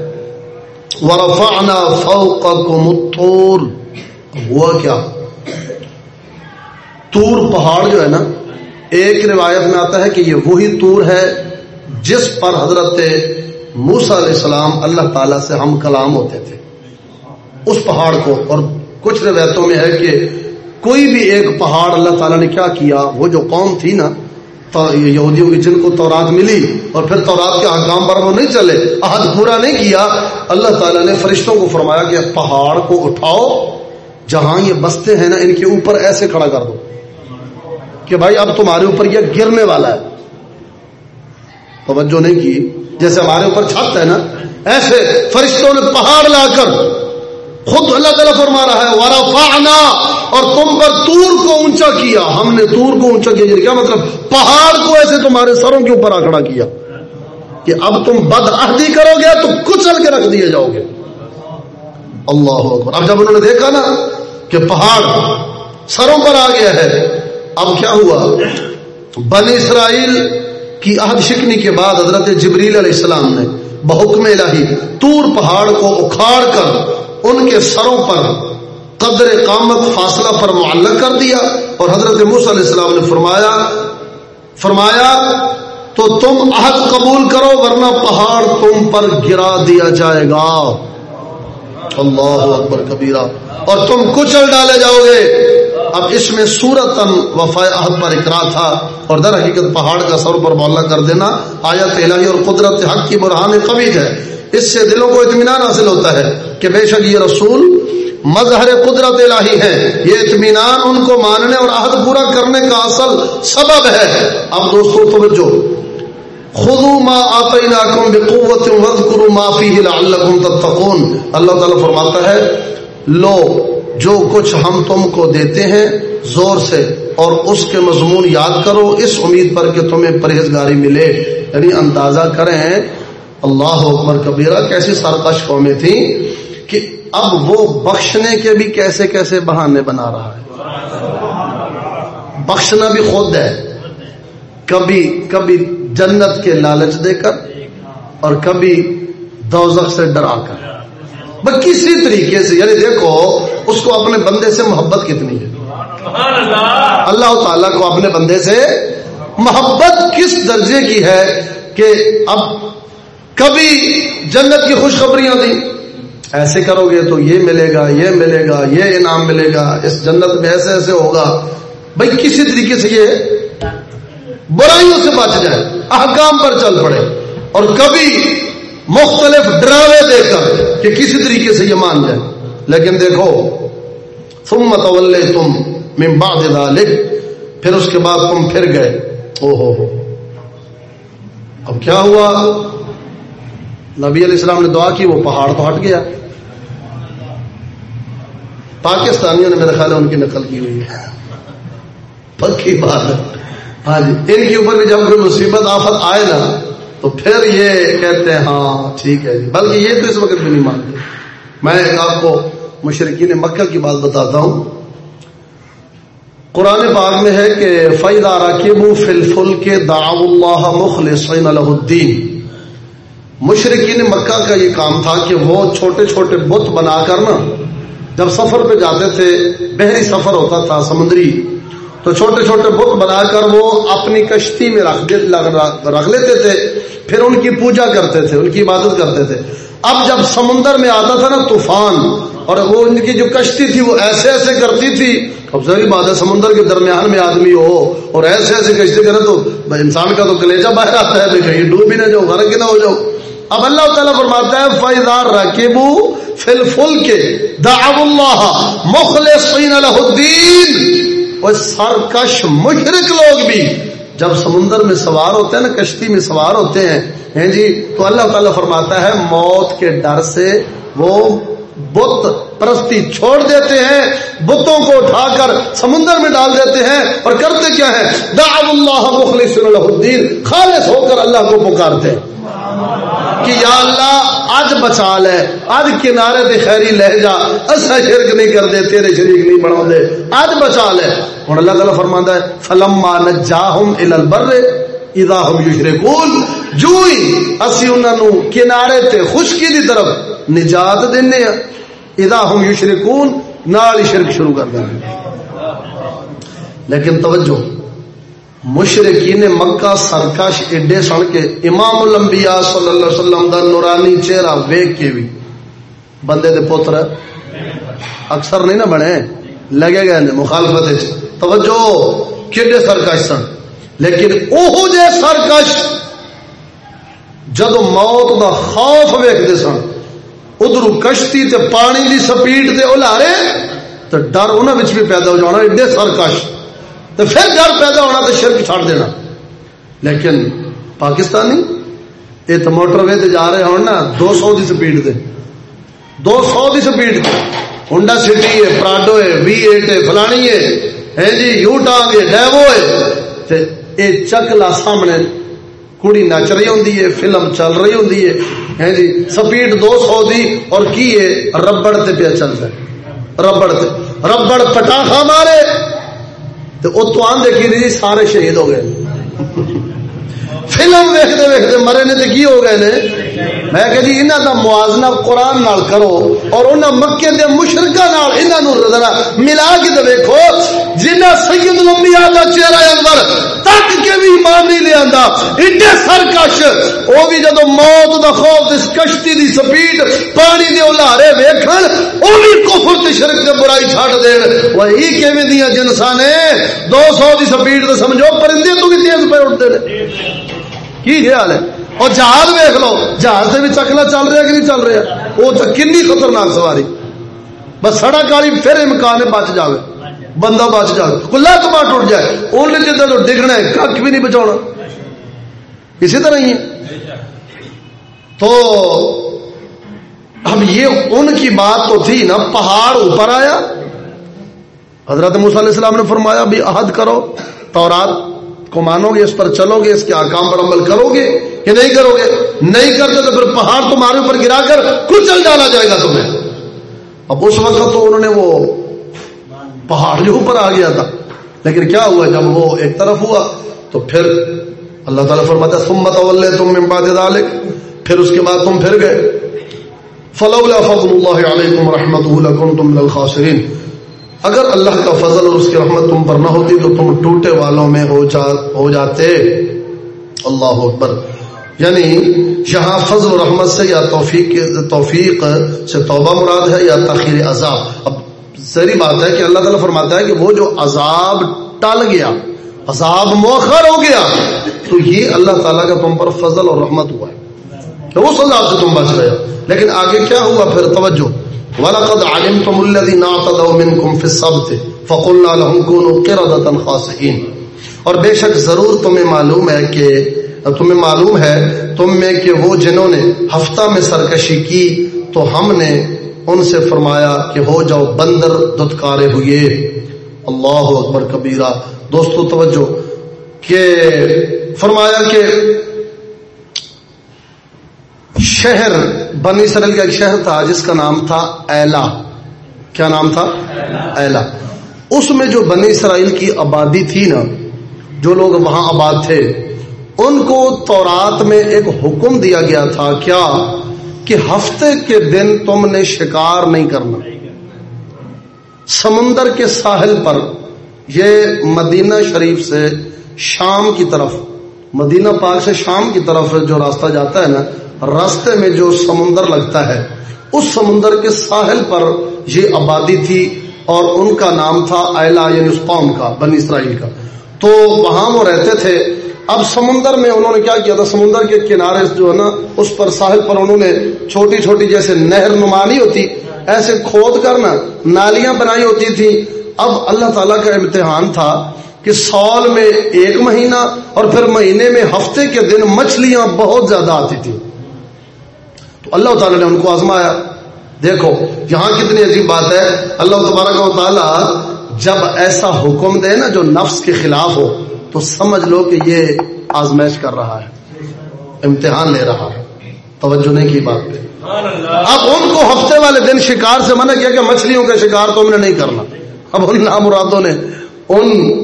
ورفعنا فوقكم الطور. ہوا کیا؟ تور پہاڑ جو ہے نا، ایک روایت میں آتا ہے کہ یہ وہی تور ہے جس پر حضرت موسا علیہ السلام اللہ تعالی سے ہم کلام ہوتے تھے۔ اس پہاڑ کو، اور کچھ روایتوں میں ہے کہ کوئی بھی ایک پہاڑ اللہ تعالیٰ نے کیا کیا؟ وہ جو قوم تھی نا یہودیوں کی جن کو تورات ملی اور پھر تورات کے حکام پر وہ نہیں چلے، عہد پورا نہیں کیا، اللہ تعالیٰ نے فرشتوں کو فرمایا کہ پہاڑ کو اٹھاؤ، جہاں یہ بستے ہیں نا، ان کے اوپر ایسے کھڑا کر دو کہ بھائی اب تمہارے اوپر یہ گرنے والا ہے۔ توجہ نہیں کی، جیسے ہمارے اوپر چھت ہے نا، ایسے فرشتوں نے پہاڑ لا کر خود اللہ تعالیٰ فرما رہا ہے، ورفعنا، اور تم پر تور کو اونچا کیا۔ ہم نے تور کو اونچا کیا یعنی کیا مطلب؟ پہاڑ کو ایسے تمہارے سروں کے اوپر آکڑا کیا کہ اب تم بد عہدی کرو گے تو کچل کے رکھ دیے جاؤ گے۔ اللہ اکبر۔ اب جب انہوں نے دیکھا نا کہ پہاڑ سروں پر آ گیا ہے، اب کیا ہوا؟ بن اسرائیل کی عہد شکنی کے بعد حضرت جبریل علیہ السلام نے بحکم الہی تور پہاڑ کو اکھاڑ کر ان کے سروں پر قدر قامت فاصلہ پر معلق کر دیا اور حضرت موس علیہ السلام نے فرمایا فرمایا، تو تم عہد قبول کرو ورنہ پہاڑ تم پر گرا دیا جائے گا۔ اللہ اکبر کبیرہ۔ اور تم کچل ڈالے جاؤ گے۔ اب اس میں سورتن وفا عہد پر اقرا تھا۔ اور در حقیقت پہاڑ کا سر پر مولا کر دینا آیت الہی اور قدرت حق کی برہان قبیل ہے۔ اس سے دلوں کو اطمینان حاصل ہوتا ہے کہ بے شک یہ رسول مظہر قدرت الہی ہے یہ اطمینان ان کو ماننے اور عہد پورا کرنے کا اصل سبب ہے۔ اب دوستوں توجہ۔ خودو ما آتیناکم بقوت وذکروا ما فیہ لعلکم تتقون۔ اللہ تعالیٰ فرماتا ہے، لو، جو کچھ ہم تم کو دیتے ہیں، زور سے اور اس کے مضمون یاد کرو۔ اس امید پر کہ تمہیں پرہیزگاری ملے۔ یعنی اندازہ کریں اللہ اکبر کبیرہ، کیسی سرکش قومیں تھیں کہ اب وہ بخشنے کے بھی کیسے کیسے بہانے بنا رہا ہے۔ بخشنا بھی خود ہے۔ کبھی کبھی جنت کے لالچ دے کر اور کبھی دوزخ سے ڈرا کر۔ بس کسی طریقے سے یعنی دیکھو، اس کو اپنے بندے سے محبت کتنی ہے؟ اللہ تعالیٰ کو اپنے بندے سے محبت کس درجے کی ہے کہ اب کبھی جنت کی خوشخبریاں دی ایسے کرو گے تو یہ ملے گا، یہ ملے گا، یہ انعام ملے گا، اس جنت میں ایسے ایسے ہوگا۔ بھائی کسی طریقے سے یہ برائیوں سے بچ جائے، احکام پر چل پڑے۔ اور کبھی مختلف ڈراوے دے کر کہ کسی طریقے سے یہ مان جائے۔ لیکن دیکھو تم متول تم من بعد ذلك، پھر اس کے بعد تم پھر گئے۔ او ہو اب کیا ہوا؟ نبی علیہ السلام نے دعا کی، وہ پہاڑ تو ہٹ گیا۔ پاکستانیوں نے میرا خیال ہے ان کی نقل کی ہوئی ہے۔ پکی بات ہاں جی ان کے اوپر بھی جب کوئی مصیبت، آفت آئے نا، تو پھر یہ کہتے ہیں ہاں ٹھیک ہے جی۔ بلکہ یہ تو اس وقت بھی نہیں مانتے۔ میں آپ کو مشرقین مکہ کی بات بتاتا ہوں۔ قرآن پاک میں ہے کہ فید راکبو فل فل کے داع اللہ مخلصین الدین مشرقین مکہ کا یہ کام تھا کہ وہ چھوٹے چھوٹے بت بنا کر نا جب سفر پہ جاتے تھے، بحری سفر ہوتا تھا، سمندری۔ تو چھوٹے چھوٹے بت بنا کر وہ اپنی کشتی میں رکھ لیتے تھے، پھر ان کی پوجا کرتے تھے، ان کی عبادت کرتے تھے۔ اب جب سمندر میں آتا تھا نا طوفان، اور وہ ان کی جو کشتی تھی وہ ایسے ایسے کرتی تھی۔ اب ذری بات ہے، سمندر کے درمیان میں آدمی ہو اور ایسے ایسے کشتی کرے تو انسان کا تو کلیجا باہر آتا ہے کہیں ڈوب ہی نہ جاؤ، غرق ہی نہ ہو جاؤ۔ اب اللہ تعالیٰ فرماتا ہے فیضار راکبو فل فل کے دعو اللہ مخلصین له الدین وہ سرکش مشرک لوگ بھی جب سمندر میں سوار ہوتے ہیں نا، کشتی میں سوار ہوتے ہیں ہیں جی تو اللہ تعالیٰ فرماتا ہے، موت کے ڈر سے وہ بت پرستی چھوڑ دیتے ہیں، بتوں کو اٹھا کر سمندر میں ڈال دیتے ہیں، اور کرتے کیا ہے دعو اللہ مخلص الدین، خالص ہو کر اللہ کو پکارتے ہیں۔ کہ یا اللہ اج بچا لے اج کنارے تے خیری لے جا۔ اسا شرک نہیں کر دے تیرے شریک نہیں بنا دے اج بچا لے۔ ہن اللہ تعالی فرماندا ہے، فلما نجاہم الی البر اذا هم یشرکون جو ہی اسی انہاں نو کنارے تے خشکی دی طرف نجات دینے ہیں اذا هم یشرکون نال شرک شروع کر دیں لیکن توجہ مشرقین مکہ سرکش ایڈے سن کے امام الانبیاء صلی اللہ علیہ وسلم دا نورانی چہرہ ویک کے بھی۔ بندے دے پتر، اکثر نہیں نہ بنے؟ لگے گئے نے مخالفت توجہ کڈے سرکش سن؟ لیکن اوہ جے سرکش جدو موت دا خوف ویکتے سن ادھر کشتی تے پانی دی سپیڈ تے الارے تو ڈر انہوں بھی پیدا ہو جانا، ایڈے سرکش۔ تو پھر ڈر پیدا ہونا تو شرک چھاڑ دینا۔ لیکن پاکستانی یہ تو موٹر وے جا رہے ہوں نا، دو سو کی سپیڈ دے دو سو کی سپیڈ ہونڈا سٹی ہے، پراڈو ہے وی ایٹ ہے، فلانی ہے۔ ہے جی یو ٹانگ ہے، ڈیوو ہے۔ یہ چکلا سامنے کڑی نچ رہی ہوں فلم چل رہی ہوں ہے۔ جی سپیڈ دو سو دی اور کی ہے؟ ربڑ تے پیا چلتا ہے۔ ربڑ تے۔ ربڑ پٹاخا مارے۔ تو اتو آدھے کی جی سارے شہید ہو گئے۔ فلم ویکتے ویکتے مرے نے تو کی ہو گئے نے؟ میں کہ جی انہوں کا موازنہ قرآن نال کرو اور انہوں مکے دے مشرقہ نال انہوں ذرا ملا کے تو ویکو جنہ سید الانبیاء کا چہرہ انور تک کے بھی ایمان نہیں لیا آتا ایڈے سرکش وہ بھی جدو موت دا خوف اس کشتی دی سپیڈ پانی دے لارے ویکھن وہ بھی کفر تے شرک تے برائی چھڑ دین۔ وہ ہی کیویں دیاں جنساں نے 200 دی سپیڈ تے سمجھو، پرندے تو بھی تیز پہ اٹھتے نے۔ کی خیال ہے؟ اور جہاز ویکھ لو، جہاز سے بھی چکلا چل رہا کہ نہیں چل رہا وہ تو کنی خطرناک سواری۔ بس سڑک والی پھر امکان ہے بچ جائے بندہ بچ جائے کوئی لت بٹ جائے۔ ان جدھر ڈگنا ہے کھ بھی نہیں بچا اسی طرح ہی ہے۔ تو اب یہ ان کی بات تو تھی نا، پہاڑ اوپر آیا۔ حضرت علیہ السلام نے فرمایا بھی عہد کرو تورات۔ کو مانو گے اس پر چلو گے اس کے آکام پر عمل کرو گے کہ نہیں کرو گے نہیں کرتے تو پھر پہاڑ تمہارے اوپر گرا کر کچل ڈالا جائے گا تمہیں۔ اب اس وقت تو انہوں نے وہ پہاڑ جو اوپر آ گیا تھا۔ لیکن کیا ہوا؟ جب وہ ایک طرف ہوا تو پھر اللہ تعالیٰ فرماتا سمت اول تم بعد ذالک پھر اس کے بعد تم پھر گئے۔ فلولا فضل اللہ علیکم رحمت لکنتم للخاسرین اگر اللہ کا فضل اور اس کی رحمت تم پر نہ ہوتی تو تم ٹوٹے والوں میں ہو جا ہو جاتے۔ اللہ اکبر۔ یعنی یہاں فضل و رحمت سے یا توفیق توفیق سے توبہ مراد ہے یا تاخیر عذاب۔ اب سری بات ہے کہ اللہ تعالیٰ فرماتا ہے کہ وہ جو عذاب ٹل گیا، عذاب مؤخر ہو گیا، تو یہ اللہ تعالیٰ کا تم پر فضل اور رحمت ہوا ہے۔ کہ اس عذاب سے تم بچ گئے۔ لیکن آگے کیا ہوا؟ پھر توجہ۔ وَلَقَدْ عَلِمْتُمُ الَّذِينَ اعْتَدَوْا مِنْكُمْ فِي السَّبْتِ فَقُلْنَا لَهُمْ كُونُوا قِرَدَةً خَاسِئِينَ۔ اور بے شک ضرور تمہیں معلوم ہے کہ تمہیں معلوم ہے تم میں کہ وہ جنہوں نے ہفتہ میں سرکشی کی تو ہم نے ان سے فرمایا کہ ہو جاؤ بندر دتکارے ہوئے۔ اللہ اکبر کبیرہ۔ دوستو توجہ، کہ فرمایا کہ شہر، بنی اسرائیل کا ایک شہر تھا، جس کا نام تھا ایلا۔ کیا نام تھا؟ ایلا۔ اس میں جو بنی اسرائیل کی آبادی تھی نا، جو لوگ وہاں آباد تھے، ان کو تورات میں ایک حکم دیا گیا تھا، کیا؟ کہ ہفتے کے دن تم نے شکار نہیں کرنا۔ سمندر کے ساحل پر، یہ مدینہ شریف سے شام کی طرف، مدینہ پاک سے شام کی طرف جو راستہ جاتا ہے نا راستے میں جو سمندر لگتا ہے، اس سمندر کے ساحل پر یہ آبادی تھی اور ان کا نام تھا ایلا یعنی اس قوم کا، بنی اسرائیل کا۔ تو وہاں وہ رہتے تھے۔ اب سمندر میں انہوں نے کیا کیا تھا؟ سمندر کے کنارے جو ہے نا، اس پر ساحل پر انہوں نے چھوٹی چھوٹی جیسے نہر نمانی ہوتی، ایسے کھود کر نا نالیاں بنائی ہوتی تھی۔ اب اللہ تعالیٰ کا امتحان تھا کہ سال میں ایک مہینہ اور پھر مہینے میں ہفتے کے دن مچھلیاں بہت زیادہ آتی تھی تو اللہ تعالیٰ نے ان کو آزمایا۔ دیکھو، یہاں کتنی عجیب بات ہے۔ اللہ تبارک و تعالیٰ جب ایسا حکم دے نا جو نفس کے خلاف ہو، تو سمجھ لو کہ یہ آزمائش کر رہا ہے۔ امتحان لے رہا ہے۔ توجہ نہیں کی بات پہ۔ اب ان کو ہفتے والے دن شکار سے منع کیا کہ مچھلیوں کا شکار تو ہم نے نہیں کرنا۔ اب ان نامرادوں نے ان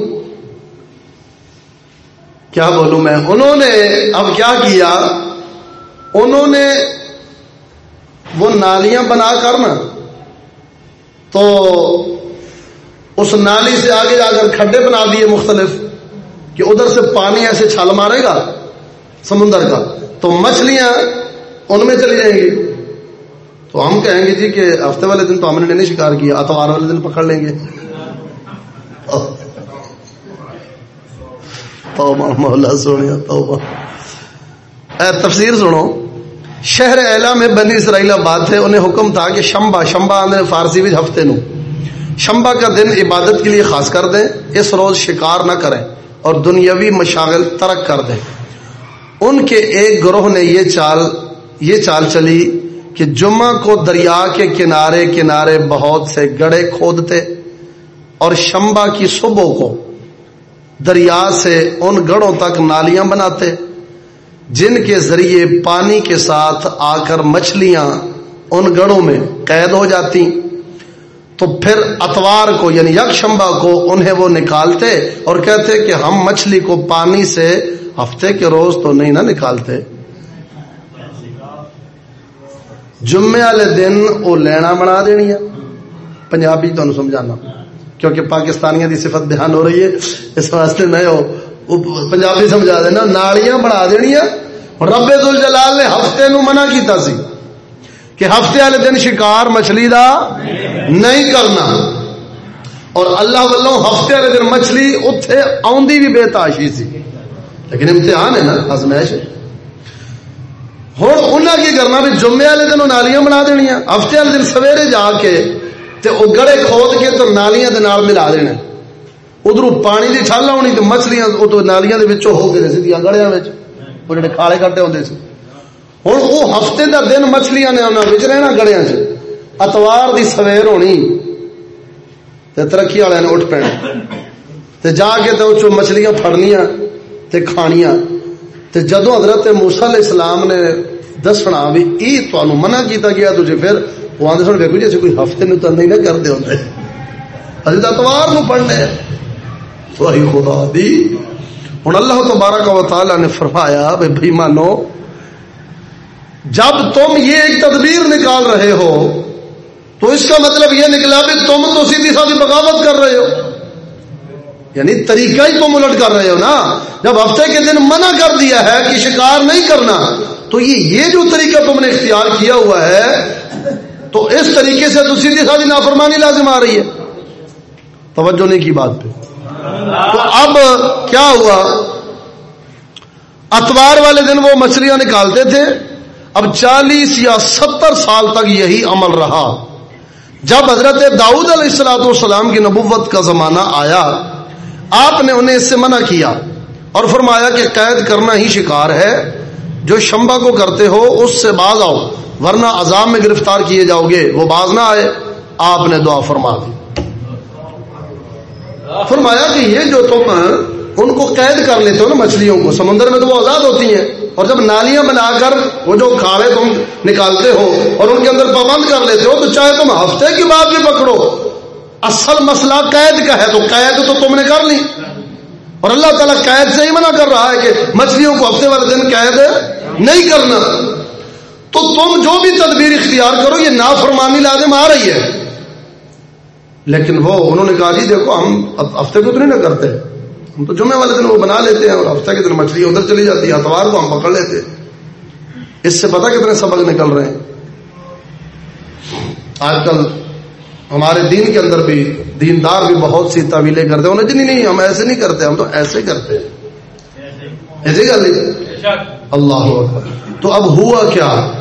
کیا بولوں میں، انہوں نے اب کیا کیا؟ انہوں نے وہ نالیاں بنا کر نا تو اس نالی سے آگے جا کر کھڈے بنا دیے مختلف، کہ ادھر سے پانی ایسے چھال مارے گا سمندر کا، تو مچھلیاں ان میں چلی جائیں گی۔ تو ہم کہیں گے جی کہ ہفتے والے دن تو ہم نے نہیں شکار کیا، اتوار والے دن پکڑ لیں گے۔ محلہ سونے تفسیر سنو۔ شہر ایلا میں بنی اسرائیل آباد تھے، انہیں حکم تھا کہ شمبا شمبا آدھے فارسی بھی ہفتے نو۔ شمبا کا دن عبادت کے لیے خاص کر دیں، اس روز شکار نہ کریں اور دنیاوی مشاغل ترک کر دیں۔ ان کے ایک گروہ نے یہ چال یہ چال چلی کہ جمعہ کو دریا کے کنارے کنارے بہت سے گڑے کھودتے اور شمبا کی صبح کو دریا سے ان گڑوں تک نالیاں بناتے۔ جن کے ذریعے پانی کے ساتھ آ کر مچھلیاں ان گڑوں میں قید ہو جاتی، تو پھر اتوار کو یعنی یک شمبا کو انہیں وہ نکالتے اور کہتے کہ ہم مچھلی کو پانی سے ہفتے کے روز تو نہیں نہ نکالتے۔ جمعے والے دن وہ لینا بنا دینی ہے۔ پنجابی تمہیں سمجھانا، کیونکہ پاکستانیاں دی صفت بیان ہو رہی ہے، اس واسطے نہیں ہو پنجابی سمجھا دینا نالیاں بنا دنیا رب دل جلال نے ہفتے نو منع کیتا سی کہ ہفتے والے دن شکار مچھلی دا نہیں کرنا اور اللہ والوں ہفتے والے دن مچھلی اتے آدھی بھی بے تاشی سی لیکن امتحان ہے نا ازمائش ہوں انہیں کی کرنا بھی جمعے والے دن وہ نالیاں بنا دنیا ہفتے والے دن سویرے جا کے تے وہ گڑے کھود کے تو نالیاں دے نال ملا دینا ادھر پانی کی چھل آنی تو مچھلیاں تو نالیاں ہو کے سیدیاں گڑیا وہ جڑے کھالے کٹے ہوتے سی ہوں وہ ہفتے دا دن مچھلیاں نے انہوں رہنا گڑیا چ اتوار دی سویر ہونی تے ترقی والے نے اٹھ پینا تے جا کے تو مچھلیاں پھڑنیاں تے کھانیاں تے جدو حضرت موسا علیہ السلام نے دسنا بھی یہ تمہیں منع کیتا گیا تجھے پھر وہ آدھے سن ویکو جی کوئی ہفتے میں تو نہیں نہ کرتے ہوتے ابھی اتوار نو پڑھنے وہی خدا دی۔ ہوں اللہ تبارک و تعالی نے فرمایا بھائی بھائی مانو جب تم یہ ایک تدبیر نکال رہے ہو، تو اس کا مطلب یہ نکلا بھی تم تو سیدھی سادھی بغاوت کر رہے ہو۔ یعنی طریقہ ہی تم الٹ کر رہے ہو نا۔ جب ہفتے کے دن منع کر دیا ہے کہ شکار نہیں کرنا، تو یہ یہ جو طریقہ تم نے اختیار کیا ہوا ہے، تو اس طریقے سے تو سیدھی سادھی نافرمانی لازم آ رہی ہے۔ توجہ نہیں کی بات پہ۔ تو اب کیا ہوا؟ اتوار والے دن وہ مچھلیاں نکالتے تھے۔ اب چالیس یا ستر سال تک یہی عمل رہا۔ جب حضرت داؤد علیہ السلاۃ والسلام کی نبوت کا زمانہ آیا، آپ نے انہیں اس سے منع کیا اور فرمایا کہ قید کرنا ہی شکار ہے۔ جو شمبا کو کرتے ہو، اس سے باز آؤ، ورنہ عذاب میں گرفتار کیے جاؤ گے۔ وہ باز نہ آئے۔ آپ نے دعا فرما دی۔ فرمایا کہ یہ جو تم ان کو قید کر لیتے ہو نا مچھلیوں کو، سمندر میں تو وہ آزاد ہوتی ہیں۔ اور جب نالیاں بنا کر وہ جو کھاڑے تم نکالتے ہو اور ان کے اندر پابند کر لیتے ہو، تو چاہے تم ہفتے کی بات بھی پکڑو۔ اصل مسئلہ قید کا ہے، تو قید تو تم نے کر لی۔ اور اللہ تعالیٰ قید سے ہی منع کر رہا ہے کہ مچھلیوں کو ہفتے والے دن قید نہیں کرنا۔ تو تم جو بھی تدبیر اختیار کرو، یہ نافرمانی لازم آ رہی ہے۔ لیکن وہ انہوں نے کہا جی دیکھو، ہم ہفتے کو تو نہیں نہ کرتے۔ ہم تو جمعے والے دن وہ بنا لیتے ہیں اور ہفتہ کے دن مچھلی ادھر چلی جاتی ہے، اتوار کو ہم پکڑ لیتے۔ اس سے پتا کتنے سبق نکل رہے ہیں۔ آج کل ہمارے دین کے اندر بھی دیندار بھی بہت سی تعویلیں کرتے ہیں۔ جی نہیں ہم ایسے نہیں کرتے، ہم تو ایسے کرتے ہیں۔ ایسے کر لیجیے اللہ تو اب ہوا کیا؟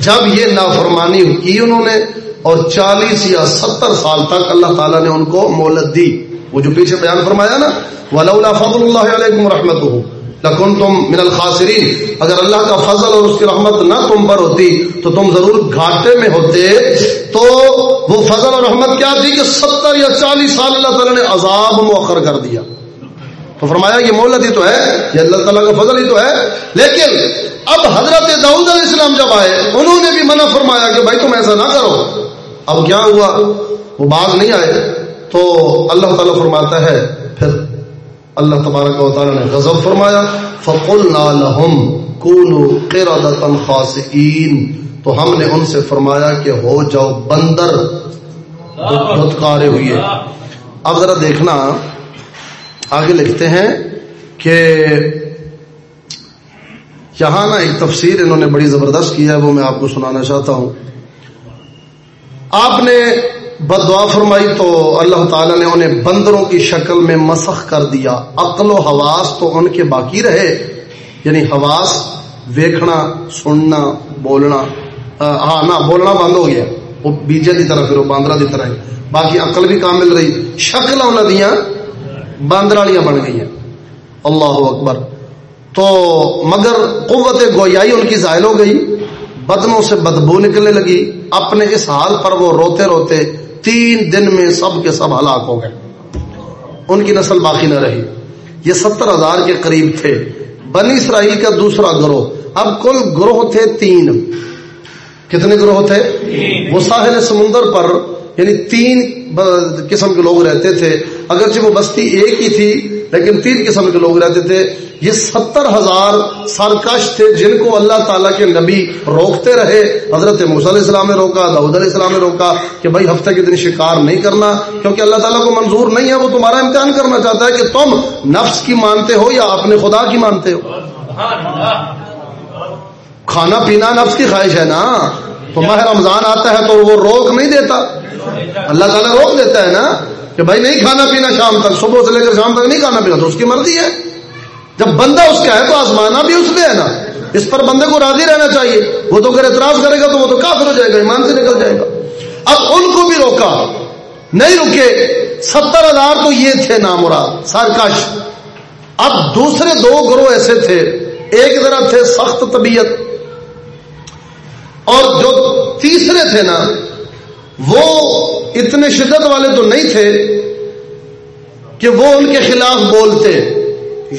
جب یہ نافرمانی کی انہوں نے اور چالیس یا ستر سال تک اللہ تعالیٰ نے ان کو مولت دی۔ وہ جو پیچھے بیان فرمایا نا، ولولا فضل اللہ علیکم رحمتہ لکن تم من الخاسرین اگر اللہ کا فضل اور اس کی رحمت نہ تم پر ہوتی، تو تم ضرور گھاٹے میں ہوتے۔ تو وہ فضل اور رحمت کیا تھی کہ ستر یا چالیس سال اللہ تعالیٰ نے عذاب مؤخر کر دیا۔ تو فرمایا، یہ مولت ہی تو ہے، یہ اللہ تعالیٰ کا فضل ہی تو ہے۔ لیکن اب حضرت داؤد علیہ السلام جب آئے، انہوں نے بھی منع فرمایا کہ بھائی تم ایسا نہ کرو۔ اب کیا ہوا؟ وہ باغ نہیں آئے۔ تو اللہ تعالیٰ فرماتا ہے، پھر اللہ تبارک و تعالیٰ نے غضب فرمایا۔ فقلنا تو ہم نے ان سے فرمایا کہ ہو جاؤ بندر۔ ہوئے اب ذرا دیکھنا۔ آگے لکھتے ہیں کہ یہاں نا ایک تفسیر انہوں نے بڑی زبردست کی ہے، وہ میں آپ کو سنانا چاہتا ہوں۔ آپ نے بد دعا فرمائی تو اللہ تعالیٰ نے انہیں بندروں کی شکل میں مسخ کر دیا۔ عقل و حواس تو ان کے باقی رہے۔ یعنی حواس، ویکھنا، سننا، بولنا۔ ہاں نہ، بولنا بند ہو گیا۔ وہ بیجے کی طرح پھر، وہ باندرا کی طرح باقی عقل بھی کام مل رہی۔ شکل انہوں دیا باندر والیاں بن گئی ہیں۔ اللہ اکبر۔ تو مگر قوت گویائی ان کی ظاہر ہو گئی۔ بدنوں سے بدبو نکلنے لگی۔ اپنے اس حال پر وہ روتے روتے تین دن میں سب کے سب ہلاک ہو گئے۔ ان کی نسل باقی نہ رہی۔ یہ ستر ہزار کے قریب تھے۔ بنی اسرائیل کا دوسرا گروہ۔ اب کل گروہ تھے تین۔ کتنے گروہ تھے؟ وہ ساحل سمندر پر یعنی تین قسم کے لوگ رہتے تھے، اگرچہ وہ بستی ایک ہی تھی، لیکن تین قسم کے لوگ رہتے تھے۔ یہ ستر ہزار سرکش تھے جن کو اللہ تعالیٰ کے نبی روکتے رہے۔ حضرت علیہ السلام نے روکا داود علیہ السلام نے روکا کہ بھائی ہفتے کے دن شکار نہیں کرنا، کیونکہ اللہ تعالیٰ کو منظور نہیں ہے، وہ تمہارا امتحان کرنا چاہتا ہے کہ تم نفس کی مانتے ہو یا اپنے خدا کی مانتے ہو۔ کھانا پینا نفس کی خواہش ہے نا۔ تو ماہ رمضان آتا ہے تو وہ روک نہیں دیتا۔ اللہ تعالیٰ روک دیتا ہے نا کہ بھائی نہیں کھانا پینا شام تک، صبح سے لے کر شام تک نہیں کھانا پینا، تو اس کی مرضی ہے۔ جب بندہ اس کا ہے تو آزمانا بھی اس لیے ہے نا۔ اس پر بندے کو راضی رہنا چاہیے۔ وہ تو اگر اعتراض کرے گا تو وہ تو کافر ہو جائے گا، ایمان سے نکل جائے گا۔ اب ان کو بھی روکا، نہیں رکے۔ ستر ہزار تو یہ تھے نامراد، سرکش۔ اب دوسرے دو گروہ ایسے تھے، ایک ذرا تھے سخت طبیعت۔ اور جو تیسرے تھے نا، وہ اتنے شدت والے تو نہیں تھے کہ وہ ان کے خلاف بولتے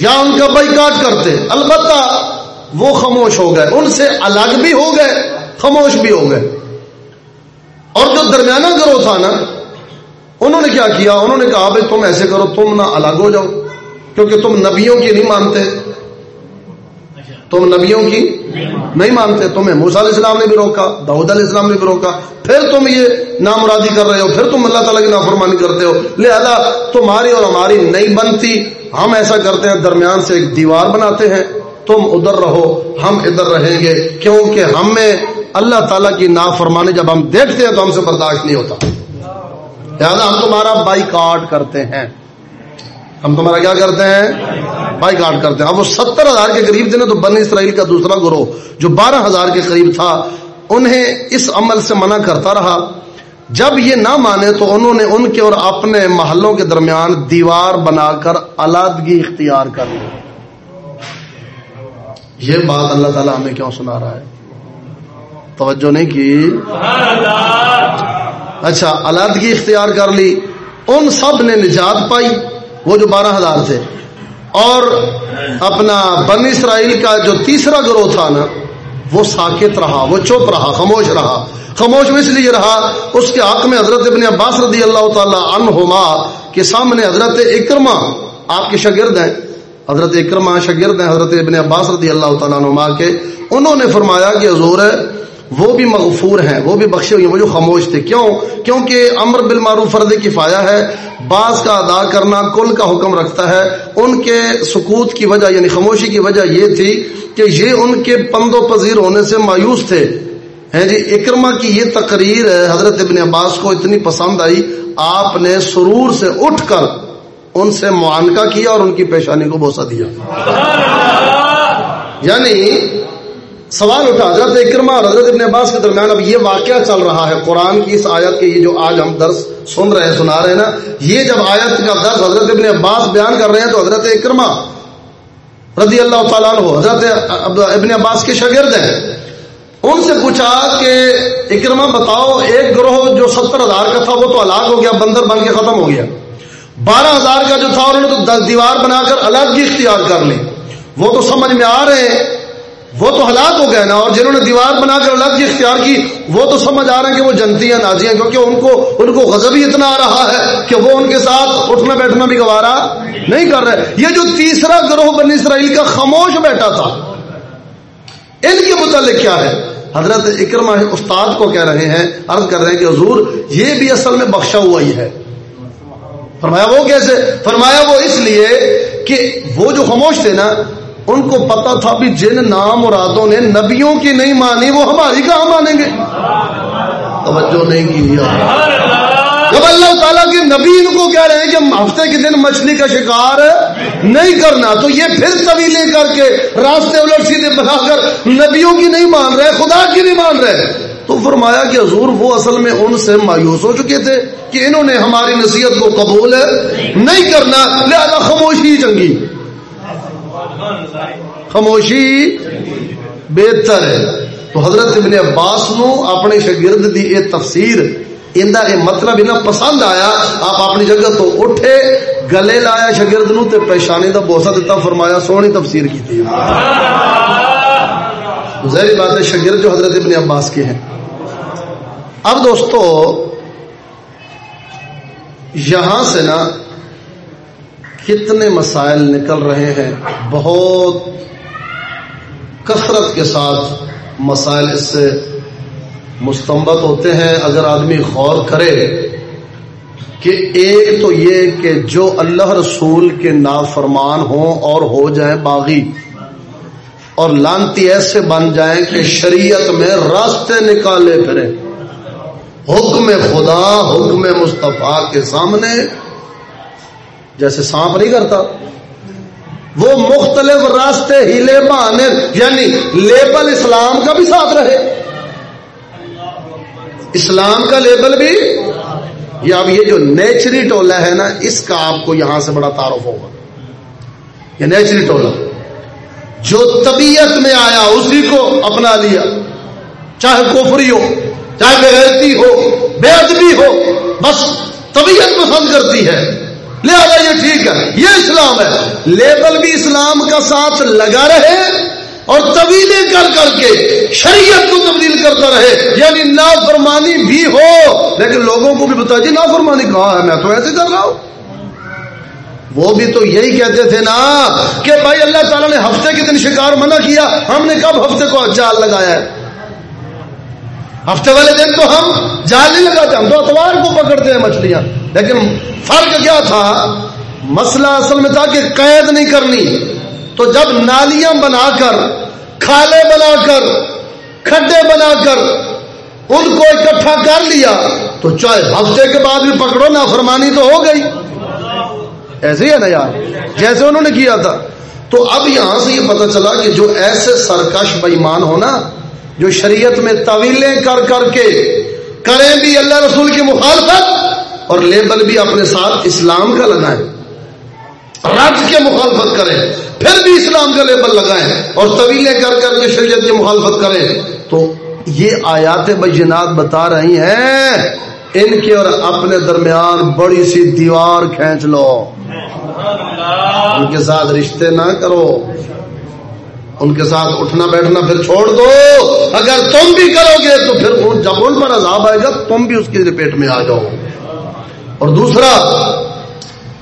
یا ان کا بائیکاٹ کرتے۔ البتہ وہ خاموش ہو گئے۔ ان سے الگ بھی ہو گئے، خاموش بھی ہو گئے۔ اور جو درمیانہ گروہ تھا نا، انہوں نے کیا کیا؟ انہوں نے کہا، بھائی تم ایسے کرو، تم نہ الگ ہو جاؤ، کیونکہ تم نبیوں کی نہیں مانتے۔ تم نبیوں کی نہیں مانتے، تمہیں موسا علیہ السلام نے بھی روکا داود علیہ السلام نے بھی روکا، پھر تم یہ نامرادی کر رہے ہو، پھر تم اللہ تعالیٰ کی نافرمانی کرتے ہو۔ لہذا تمہاری اور ہماری نہیں بنتی، ہم ایسا کرتے ہیں، درمیان سے ایک دیوار بناتے ہیں۔ تم ادھر رہو، ہم ادھر رہیں گے، کیونکہ ہمیں اللہ تعالیٰ کی نافرمانی جب ہم دیکھتے ہیں تو ہم سے برداشت نہیں ہوتا۔ لہذا ہم تمہارا بائی کاٹ کرتے ہیں۔ ہم تمہارا کیا کرتے ہیں؟ بائی کاٹ کرتے ہیں۔ اب وہ ستر ہزار کے قریب تھے نا تو بن اسرائیل کا دوسرا گروہ جو بارہ ہزار کے قریب تھا انہیں اس عمل سے منع کرتا رہا۔ جب یہ نہ مانے تو انہوں نے ان کے اور اپنے محلوں کے درمیان دیوار بنا کر علادگی اختیار کر لی۔ یہ بات اللہ تعالیٰ ہمیں کیوں سنا رہا ہے؟ توجہ نہیں کی؟ اچھا علادگی اختیار کر لی۔ ان سب نے نجات پائی۔ وہ جو بارہ ہزار تھے۔ اور اپنا بن اسرائیل کا جو تیسرا گروہ تھا نا، وہ ساکت رہا، وہ چپ رہا، خاموش رہا۔ خاموش اس لیے رہا، اس کے حق میں حضرت ابن عباس رضی اللہ تعالی عنہما کے سامنے حضرت اکرما آپ کے شاگرد ہیں۔ حضرت اکرما شاگرد ہیں، حضرت ابن عباس رضی اللہ تعالیٰ عنہما کے۔ انہوں نے فرمایا کہ حضور وہ بھی مغفور ہیں وہ بھی بخشے ہوئے وہ جو خاموش تھے۔ کیوں؟ کیونکہ امر بالمعروف فرد کفایہ ہے۔ بعض کا ادا کرنا کل کا حکم رکھتا ہے۔ ان کے سکوت کی وجہ یعنی خاموشی کی وجہ یہ تھی کہ یہ ان کے پند و پذیر ہونے سے مایوس تھے۔ جی اکرما کی یہ تقریر حضرت ابن عباس کو اتنی پسند آئی۔ آپ نے سرور سے اٹھ کر ان سے معانقہ کیا اور ان کی پیشانی کو بوسا دیا۔ یعنی سوال اٹھا، حضرت اکرما اور حضرت ابن عباس کے درمیان اب یہ واقعہ چل رہا ہے۔ قرآن کی اس آیت کے یہ جو آج ہم درس سن رہے سنا رہے ہیں نا، یہ جب آیت کا درس حضرت ابن عباس بیان کر رہے ہیں تو حضرت اکرما رضی اللہ تعالیٰ عنہ، حضرت ابن عباس کے شاگرد ہیں۔ ان سے پوچھا کہ اکرما بتاؤ، ایک گروہ جو ستر ہزار کا تھا، وہ تو ہلاک ہو گیا، بندر بن کے ختم ہو گیا۔ بارہ ہزار کا جو تھا، انہوں نے تو دیوار بنا کر الگ ہی اختیار کر لی۔ وہ تو سمجھ میں آ رہے ہیں وہ تو ہلاک ہو گئے نا، اور جنہوں نے دیوار بنا کر الگ اختیار کی، وہ تو سمجھ آ رہے ہیں کہ وہ جنتی ہیں، نازی ہیں، کیونکہ ان کو ان کو غضب ہی اتنا آ رہا ہے کہ وہ ان کے ساتھ اٹھنا بیٹھنا بھی گوارا نہیں کر رہے۔ یہ جو تیسرا گروہ بنی اسرائیل کا خاموش بیٹھا تھا، ان کے متعلق کیا ہے؟ حضرت اکرما استاد کو کہہ رہے ہیں، عرض کر رہے ہیں کہ حضور، یہ بھی اصل میں بخشا ہوا ہی ہے۔ فرمایا وہ کیسے؟ فرمایا وہ اس لیے کہ وہ جو خاموش تھے نا ان کو پتا تھا بھی جن نام مرادوں نے نبیوں کی نہیں مانی، وہ ہماری کہاں مانیں گے؟ توجہ نہیں کی جب اللہ تعالیٰ کے نبی ان کو کہہ رہے ہیں کہ ہفتے کے دن مچھلی کا شکار نہیں کرنا، تو یہ پھر طویلیں کر کے راستے الٹ سیدھے بنا کر نبیوں کی نہیں مان رہے، خدا کی نہیں مان رہے۔ تو فرمایا کہ حضور وہ اصل میں ان سے مایوس ہو چکے تھے کہ انہوں نے ہماری نصیحت کو قبول نہیں کرنا، لہذا خاموشی جنگی۔ خاموشی بہتر ہے۔ تو حضرت ابن عباس نو اپنے شاگرد دی اے تفسیر اندا اے مطلب انہا پسند آیا، آپ اپنی جگہ تو اٹھے، گلے لایا شاگرد نو تے پیشانی دا بوسا دیتا فرمایا سونی تفسیر کی تھی ظاہری بات ہے، شاگرد جو حضرت ابن عباس کے ہیں۔ اب دوستو، یہاں سے نا کتنے مسائل نکل رہے ہیں، بہت کثرت کے ساتھ مسائل اس سے مستمت ہوتے ہیں۔ اگر آدمی غور کرے کہ ایک تو یہ کہ جو اللہ رسول کے نافرمان ہوں اور ہو جائیں باغی اور لانتی ایسے بن جائیں کہ شریعت میں راستے نکالے پھرے حکم خدا، حکم مصطفیٰ کے سامنے، جیسے سانپ نہیں کرتا۔ وہ مختلف راستے ہیلے بہانے یعنی لیبل اسلام کا بھی ساتھ رہے۔ اسلام کا لیبل بھی یہ اب یہ جو نیچری ٹولہ ہے نا، اس کا آپ کو یہاں سے بڑا تعارف ہوگا۔ یہ نیچری ٹولہ، جو طبیعت میں آیا، اسی کو اپنا لیا۔ چاہے کوفری ہو، چاہے بےغیرتی ہو، بے ادبی ہو، بس طبیعت پسند کرتی ہے۔ لہذا یہ ٹھیک ہے، یہ اسلام ہے۔ لیبل بھی اسلام کا ساتھ لگا رہے اور طویلیں کر کر کے شریعت کو تبدیل کرتا رہے۔ یعنی نافرمانی بھی ہو، لیکن لوگوں کو بھی بتا جی نافرمانی کہاں ہے؟ میں تو ایسے کر رہا ہوں۔ وہ بھی تو یہی کہتے تھے نا کہ بھائی اللہ تعالیٰ نے ہفتے کے دن شکار منع کیا، ہم نے کب ہفتے کو جال لگایا ہے؟ ہفتے والے دن تو ہم جال نہیں لگاتے، ہم تو اتوار کو پکڑتے ہیں مچھلیاں۔ لیکن فرق کیا تھا؟ مسئلہ اصل میں تھا کہ قید نہیں کرنی۔ تو جب نالیاں بنا کر، کھالے بنا کر، کھڈے بنا کر ان کو اکٹھا کر لیا، تو چاہے ہفتے کے بعد بھی پکڑو نا فرمانی تو ہو گئی۔ ایسے ہی ہے نا یار؟ جیسے انہوں نے کیا تھا۔ تو اب یہاں سے یہ پتہ چلا کہ جو ایسے سرکش بےمان ہونا جو شریعت میں طویلیں کر کر کے کریں بھی اللہ رسول کی مخالفت اور لیبل بھی اپنے ساتھ اسلام کا لگائیں رج کے مخالفت کریں پھر بھی اسلام کا لیبل لگائیں اور طویلیں کر کر کے شریعت کی مخالفت کریں تو یہ آیات بجنات بتا رہی ہیں، ان کے اور اپنے درمیان بڑی سی دیوار کھینچ لو۔ ان کے ساتھ رشتے نہ کرو۔ ان کے ساتھ اٹھنا بیٹھنا پھر چھوڑ دو۔ اگر تم بھی کرو گے تو پھر جب ان پر عذاب آئے گا، تم بھی اس کی لپیٹ میں آ جاؤ۔ اور دوسرا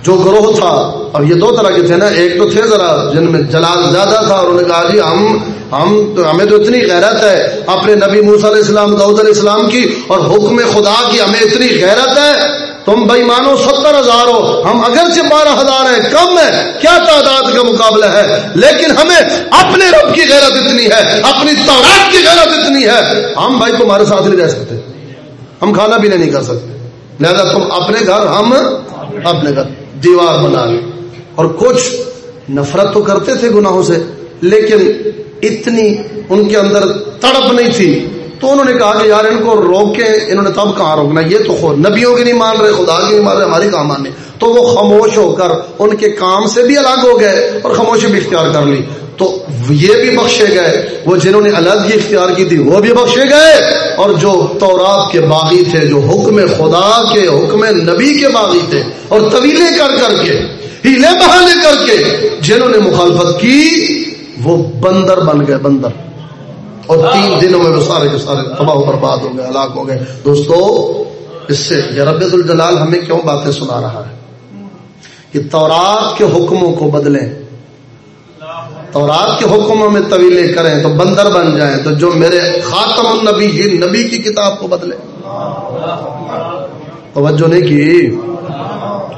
جو گروہ تھا، اب یہ دو طرح کے تھے نا، ایک تو تھے ذرا جن میں جلال زیادہ تھا اور انہوں نے کہا جی ہم ہم تو، ہمیں تو اتنی غیرت ہے اپنے نبی موسیٰ علیہ السلام دعود علیہ السلام کی اور حکم خدا کی ہمیں اتنی غیرت ہے۔ تم بھائی مانو ستر ہزار ہو ہم اگرچہ بارہ ہزار ہیں، کم ہے، کیا تعداد کا مقابلہ ہے؟ لیکن ہمیں اپنے رب کی غیرت اتنی ہے، اپنی تورات کی غیرت اتنی ہے۔ ہم بھائی تمہارے ساتھ نہیں رہ سکتے، ہم کھانا پینا نہیں کر سکتے۔ لہذا تم اپنے گھر، ہم اپنے گھر۔ دیوار بنا لیں۔ اور کچھ نفرت تو کرتے تھے گناہوں سے، لیکن اتنی ان کے اندر تڑپ نہیں تھی۔ تو انہوں نے کہا کہ یار، ان کو روکے انہوں نے تب کہاں روکنا؟ یہ تو خود نبیوں کی نہیں مان رہے، خدا کی نہیں مان رہے، ہماری کہاں ماننے تو وہ خاموش ہو کر ان کے کام سے بھی الگ ہو گئے اور خاموشی بھی اختیار کر لی۔ تو یہ بھی بخشے گئے۔ وہ جنہوں نے الگ اختیار کی تھی، وہ بھی بخشے گئے۔ اور جو تورات کے باغی تھے، جو حکم خدا کے، حکم نبی کے باغی تھے، اور طویلے کر کر کے، ہیلے بہانے کر کے جنہوں نے مخالفت کی، وہ بندر بن گئے، بندر۔ اور تین دنوں میں وہ سارے کے سارے تباہ و برباد ہو گئے، ہلاک ہو گئے۔ دوستو، اس سے یہ رب الجلال ہمیں کیوں باتیں سنا رہا ہے؟ کہ تورات کے حکموں کو بدلیں۔ تورات کے حکموں میں طویلے کریں تو بندر بن جائیں تو جو میرے خاتم النبی ہی نبی کی کتاب کو بدلے۔ توجہ نہیں کی؟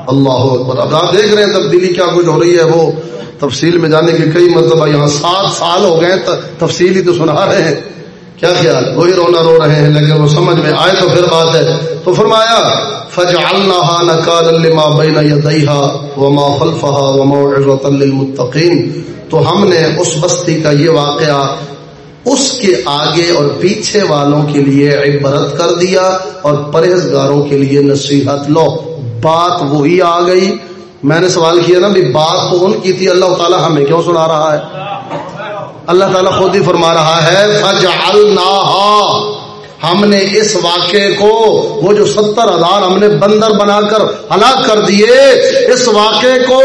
اللہ اکبر۔ اب آپ دیکھ رہے ہیں تبدیلی کیا کچھ ہو رہی ہے؟ وہ تفصیل میں جانے کے کئی مطلب یہاں سات سال ہو گئے تفصیل ہی تو سنا رہے ہیں۔ کیا خیال؟ وہی رونا رو رہے ہیں، لیکن وہ سمجھ میں آئے تو پھر بات ہے۔ تو فرمایا، فجعلناها نكالا لما بين يديها وما خلفها وموعظه للمتقين۔ تو ہم نے اس بستی کا یہ واقعہ اس کے آگے اور پیچھے والوں کے لیے عبرت کر دیا اور پرہیزگاروں کے لیے نصیحت لو۔ بات وہی آ گئی۔ میں نے سوال کیا نا بھی بات تو ان کی تھی، اللہ تعالیٰ ہمیں کیوں سنا رہا ہے؟ اللہ تعالیٰ خود ہی فرما رہا ہے ہم نے اس واقعے کو وہ جو ستر ہزار ہم نے بندر بنا کر ہلاک کر دیے، اس واقعے کو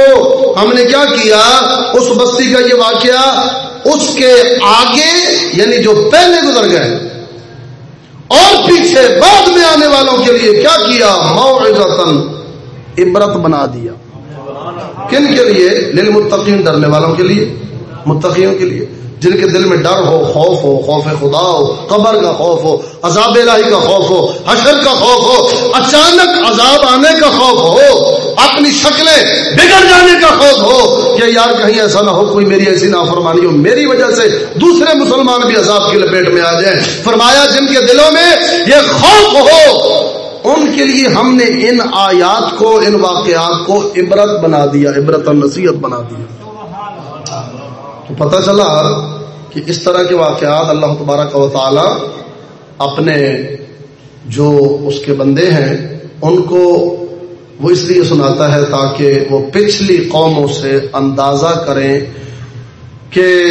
ہم نے کیا کیا؟ اس بستی کا یہ واقعہ اس کے آگے یعنی جو پہلے گزر گئے، اور پیچھے بعد میں آنے والوں کے لیے کیا کیا؟ عبرت بنا دیا۔ کن کے لیے؟ للمتقین ڈرنے والوں کے لیے، متقیوں کے لیے۔ جن کے دل میں ڈر ہو، خوف ہو، خوف خدا ہو، قبر کا خوف ہو، عذاب الہی کا خوف ہو، حشر کا خوف ہو، اچانک عذاب آنے کا خوف ہو، اپنی شکلیں بگڑ جانے کا خوف ہو کہ یار کہیں ایسا نہ ہو، کوئی میری ایسی نافرمانی ہو میری وجہ سے دوسرے مسلمان بھی عذاب کی لپیٹ میں آ جائیں۔ فرمایا، جن کے دلوں میں یہ خوف ہو، ان کے لیے ہم نے ان آیات کو، ان واقعات کو عبرت بنا دیا، عبرت اور نصیحت بنا دیا۔ تو پتہ چلا کہ اس طرح کے واقعات اللہ تبارک و تعالی اپنے جو اس کے بندے ہیں، ان کو وہ اس لیے سناتا ہے تاکہ وہ پچھلی قوموں سے اندازہ کریں کہ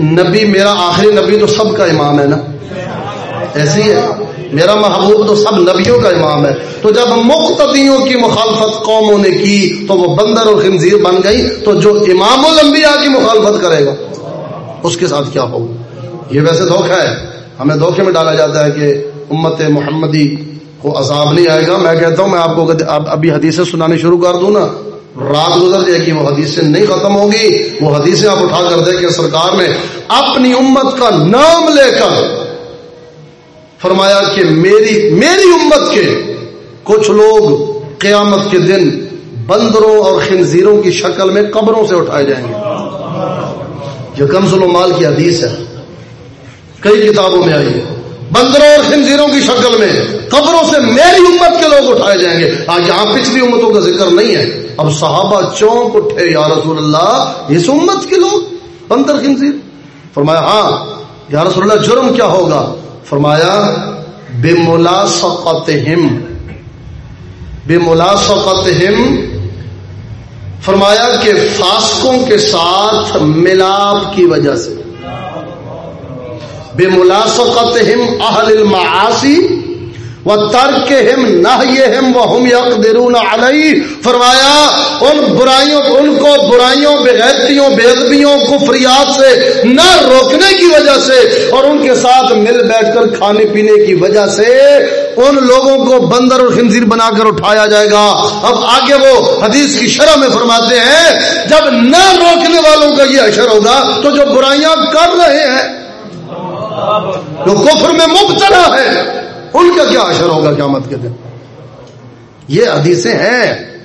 نبی، میرا آخری نبی تو سب کا امام ہے نا؟ ایسی ہے۔ میرا محبوب تو سب نبیوں کا امام ہے۔ تو جب مقتدیوں کی مخالفت قوموں نے کی تو وہ بندر اور خنزیر بن گئی، تو جو امام الانبیاء کی مخالفت کرے گا۔ اس کے ساتھ کیا ہوگا یہ ویسے دھوکہ ہے۔ ہمیں دھوکے میں ڈالا جاتا ہے کہ امت محمدی کو عذاب نہیں آئے گا۔ میں کہتا ہوں، میں آپ کو ابھی حدیثیں سنانی شروع کر دوں نا، رات گزر جائے گی، وہ حدیثیں نہیں ختم ہوگی وہ حدیثیں آپ اٹھا کر دیں کہ سرکار نے اپنی امت کا نام لے کر فرمایا کہ میری میری امت کے کچھ لوگ قیامت کے دن بندروں اور خنزیروں کی شکل میں قبروں سے اٹھائے جائیں گے۔ یہ کنز مال کی حدیث ہے۔ کئی کتابوں میں آئی ہے۔ بندروں اور خنزیروں کی شکل میں قبروں سے میری امت کے لوگ اٹھائے جائیں گے۔ آج یہاں پچھلی امتوں کا ذکر نہیں ہے۔ اب صحابہ چونک اٹھے، یا رسول اللہ، اس امت کے لوگ، بندر، خنزیر؟ فرمایا ہاں۔ یا رسول اللہ، جرم کیا ہوگا؟ فرمایا بے ملاسقت بے ملاسقت فرمایا کہ فاسکوں کے ساتھ ملاپ کی وجہ سے۔ بے ملاسقت اہل المعاصی وہ ترک ہم نہ یہ ہم وہ ہم یقدرون علیہ۔ فرمایا، ان برائیوں، ان کو برائیوں، بغیرتیوں بےدبیوں کفریات سے نہ روکنے کی وجہ سے اور ان کے ساتھ مل بیٹھ کر کھانے پینے کی وجہ سے ان لوگوں کو بندر اور خنزیر بنا کر اٹھایا جائے گا۔ اب آگے وہ حدیث کی شرح میں فرماتے ہیں، جب نہ روکنے والوں کا یہ اشر ہوگا تو جو برائیاں کر رہے ہیں، جو کفر میں مبتلا ہے، ان کا کیا اثر ہوگا قیامت کے دن؟ یہ حدیثیں ہیں۔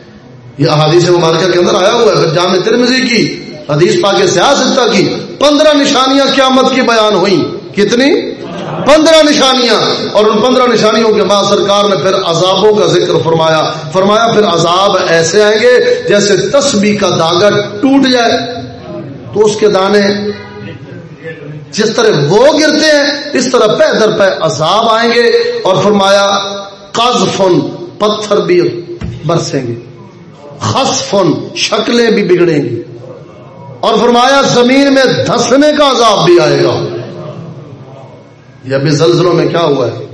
یہ احادیث مبارکہ کے اندر آیا ہوا ہے جامع ترمزی کی، حدیث پاک سیاست کی، پندرہ نشانیاں قیامت کی بیان ہوئی کتنی؟ پندرہ نشانیاں۔ اور ان پندرہ نشانیوں کے بعد سرکار نے پھر عذابوں کا ذکر فرمایا۔ فرمایا پھر عذاب ایسے آئیں گے جیسے تسبیح کا داغا ٹوٹ جائے۔ تو اس کے دانے جس طرح وہ گرتے ہیں، اس طرح پہ در پہ عذاب آئیں گے۔ اور فرمایا، قذفن، پتھر بھی برسیں گے۔ خصفن، شکلیں بھی بگڑیں گی۔ اور فرمایا، زمین میں دھسنے کا عذاب بھی آئے گا۔ یہ ابھی زلزلوں میں کیا ہوا ہے؟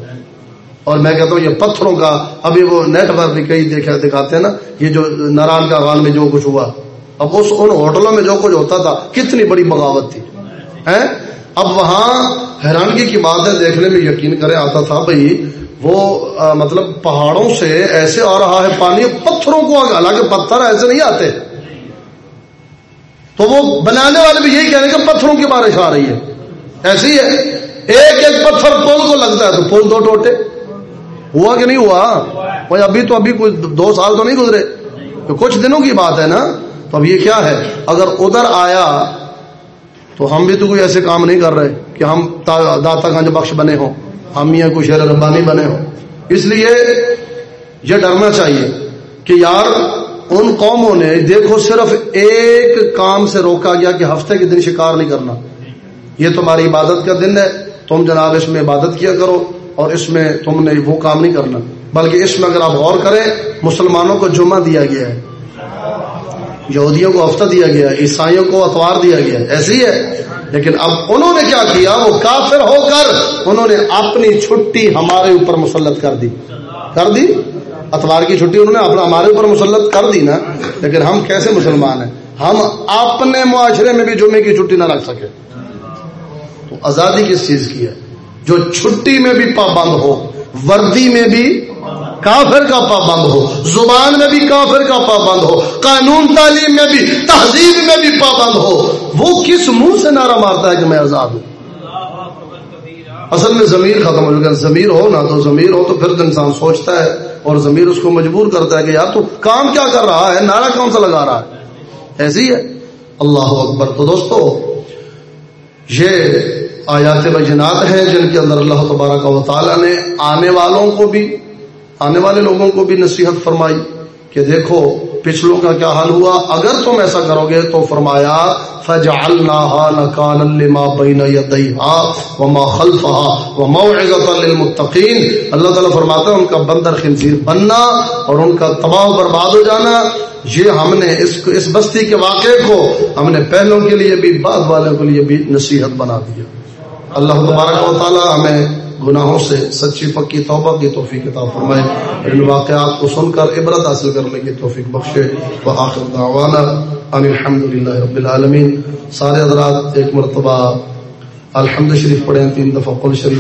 اور میں کہتا ہوں یہ پتھروں کا ابھی وہ نیٹ پر بھی کئی دیکھا دکھاتے ہیں نا، یہ جو ناران کا غال میں جو کچھ ہوا۔ اب اس ان ہوٹلوں میں جو کچھ ہوتا تھا، کتنی بڑی بغاوت تھی۔ اب وہاں حیرانگی کی بات ہے، دیکھنے میں یقین کرے آتا تھا بھائی، وہ مطلب پہاڑوں سے ایسے آ رہا ہے، پانی پتھروں کو حالانکہ پتھر ایسے نہیں آتے۔ تو وہ بنانے والے بھی یہی کہہ رہے کہ پتھروں کی بارش آ رہی ہے۔ ایسی ہے۔ ایک ایک پتھر پول کو لگتا ہے تو پول دو ٹوٹے۔ ہوا کہ نہیں ہوا؟ بھائی ابھی تو ابھی کوئی دو سال تو نہیں گزرے۔ تو کچھ دنوں کی بات ہے نا۔ تو اب یہ کیا ہے؟ اگر ادھر آیا تو ہم بھی تو کوئی ایسے کام نہیں کر رہے کہ ہم داتا گنج بخش بنے ہوں۔ ہم یا کوئی شہر ربانی بنے ہوں۔ اس لیے یہ ڈرنا چاہیے کہ یار ان قوموں نے دیکھو صرف ایک کام سے روکا گیا کہ ہفتے کے دن شکار نہیں کرنا۔ یہ تمہاری عبادت کا دن ہے۔ تم جناب اس میں عبادت کیا کرو اور اس میں تم نے وہ کام نہیں کرنا بلکہ اس میں اگر آپ غور کریں، مسلمانوں کو جمعہ دیا گیا ہے، یہودیوں کو ہفتہ دیا گیا عیسائیوں کو اتوار دیا گیا ایسے ہی ہے۔ لیکن اب انہوں نے کیا کیا؟ وہ کافر ہو کر انہوں نے اپنی چھٹی ہمارے اوپر مسلط کر دی۔ کر دی؟ اتوار کی چھٹی انہوں نے اپنا ہمارے اوپر مسلط کر دی نا۔ لیکن ہم کیسے مسلمان ہیں؟ ہم اپنے معاشرے میں بھی جمعے کی چھٹی نہ رکھ سکے تو آزادی کس چیز کی ہے؟ جو چھٹی میں بھی پابند ہو، وردی میں بھی کافر کا پابند ہو، زبان میں بھی کافر کا پابند ہو، قانون تعلیم میں بھی، تہذیب میں بھی پابند ہو، وہ کس منہ سے نعرہ مارتا ہے کہ میں آزاد ہوں؟ اصل میں ضمیر ختم ہو جائے ضمیر ہو نا تو ضمیر ہو تو پھر تو انسان سوچتا ہے اور ضمیر اس کو مجبور کرتا ہے کہ یار تو کام کیا کر رہا ہے، نعرہ کون سا لگا رہا ہے؟ ایسی ہے۔ اللہ اکبر۔ تو دوستو یہ آیات بجنات ہیں جن کے اندر اللہ تبارک و تعالیٰ نے آنے والوں کو بھی، آنے والے لوگوں کو بھی نصیحت فرمائی کہ دیکھو پچھلوں کا کیا حال ہوا؟ اگر تم ایسا کرو گے تو فرمایا، فجعلناها لما وما خلفها وموعظه اللہ تعالی فرماتا ہے، ان کا بندر خنزیر بننا اور ان کا تباہ برباد ہو جانا۔ یہ ہم نے اس اس بستی کے واقعے کو ہم نے پہلوں کے لیے بھی، بعد والوں کے لیے بھی نصیحت بنا دیا۔ اللہ تبارک و تعالی ہمیں گناہوں سے سچی پکی توبہ کی توفیق عطا فرمائے۔ ان واقعات کو سن کر عبرت حاصل کرنے کی توفیق بخشے۔ وآخر دعوانا ان الحمدللہ رب العالمین۔ سارے حضرات، ایک مرتبہ الحمد شریف پڑھیں، تین دفعہ قل شریف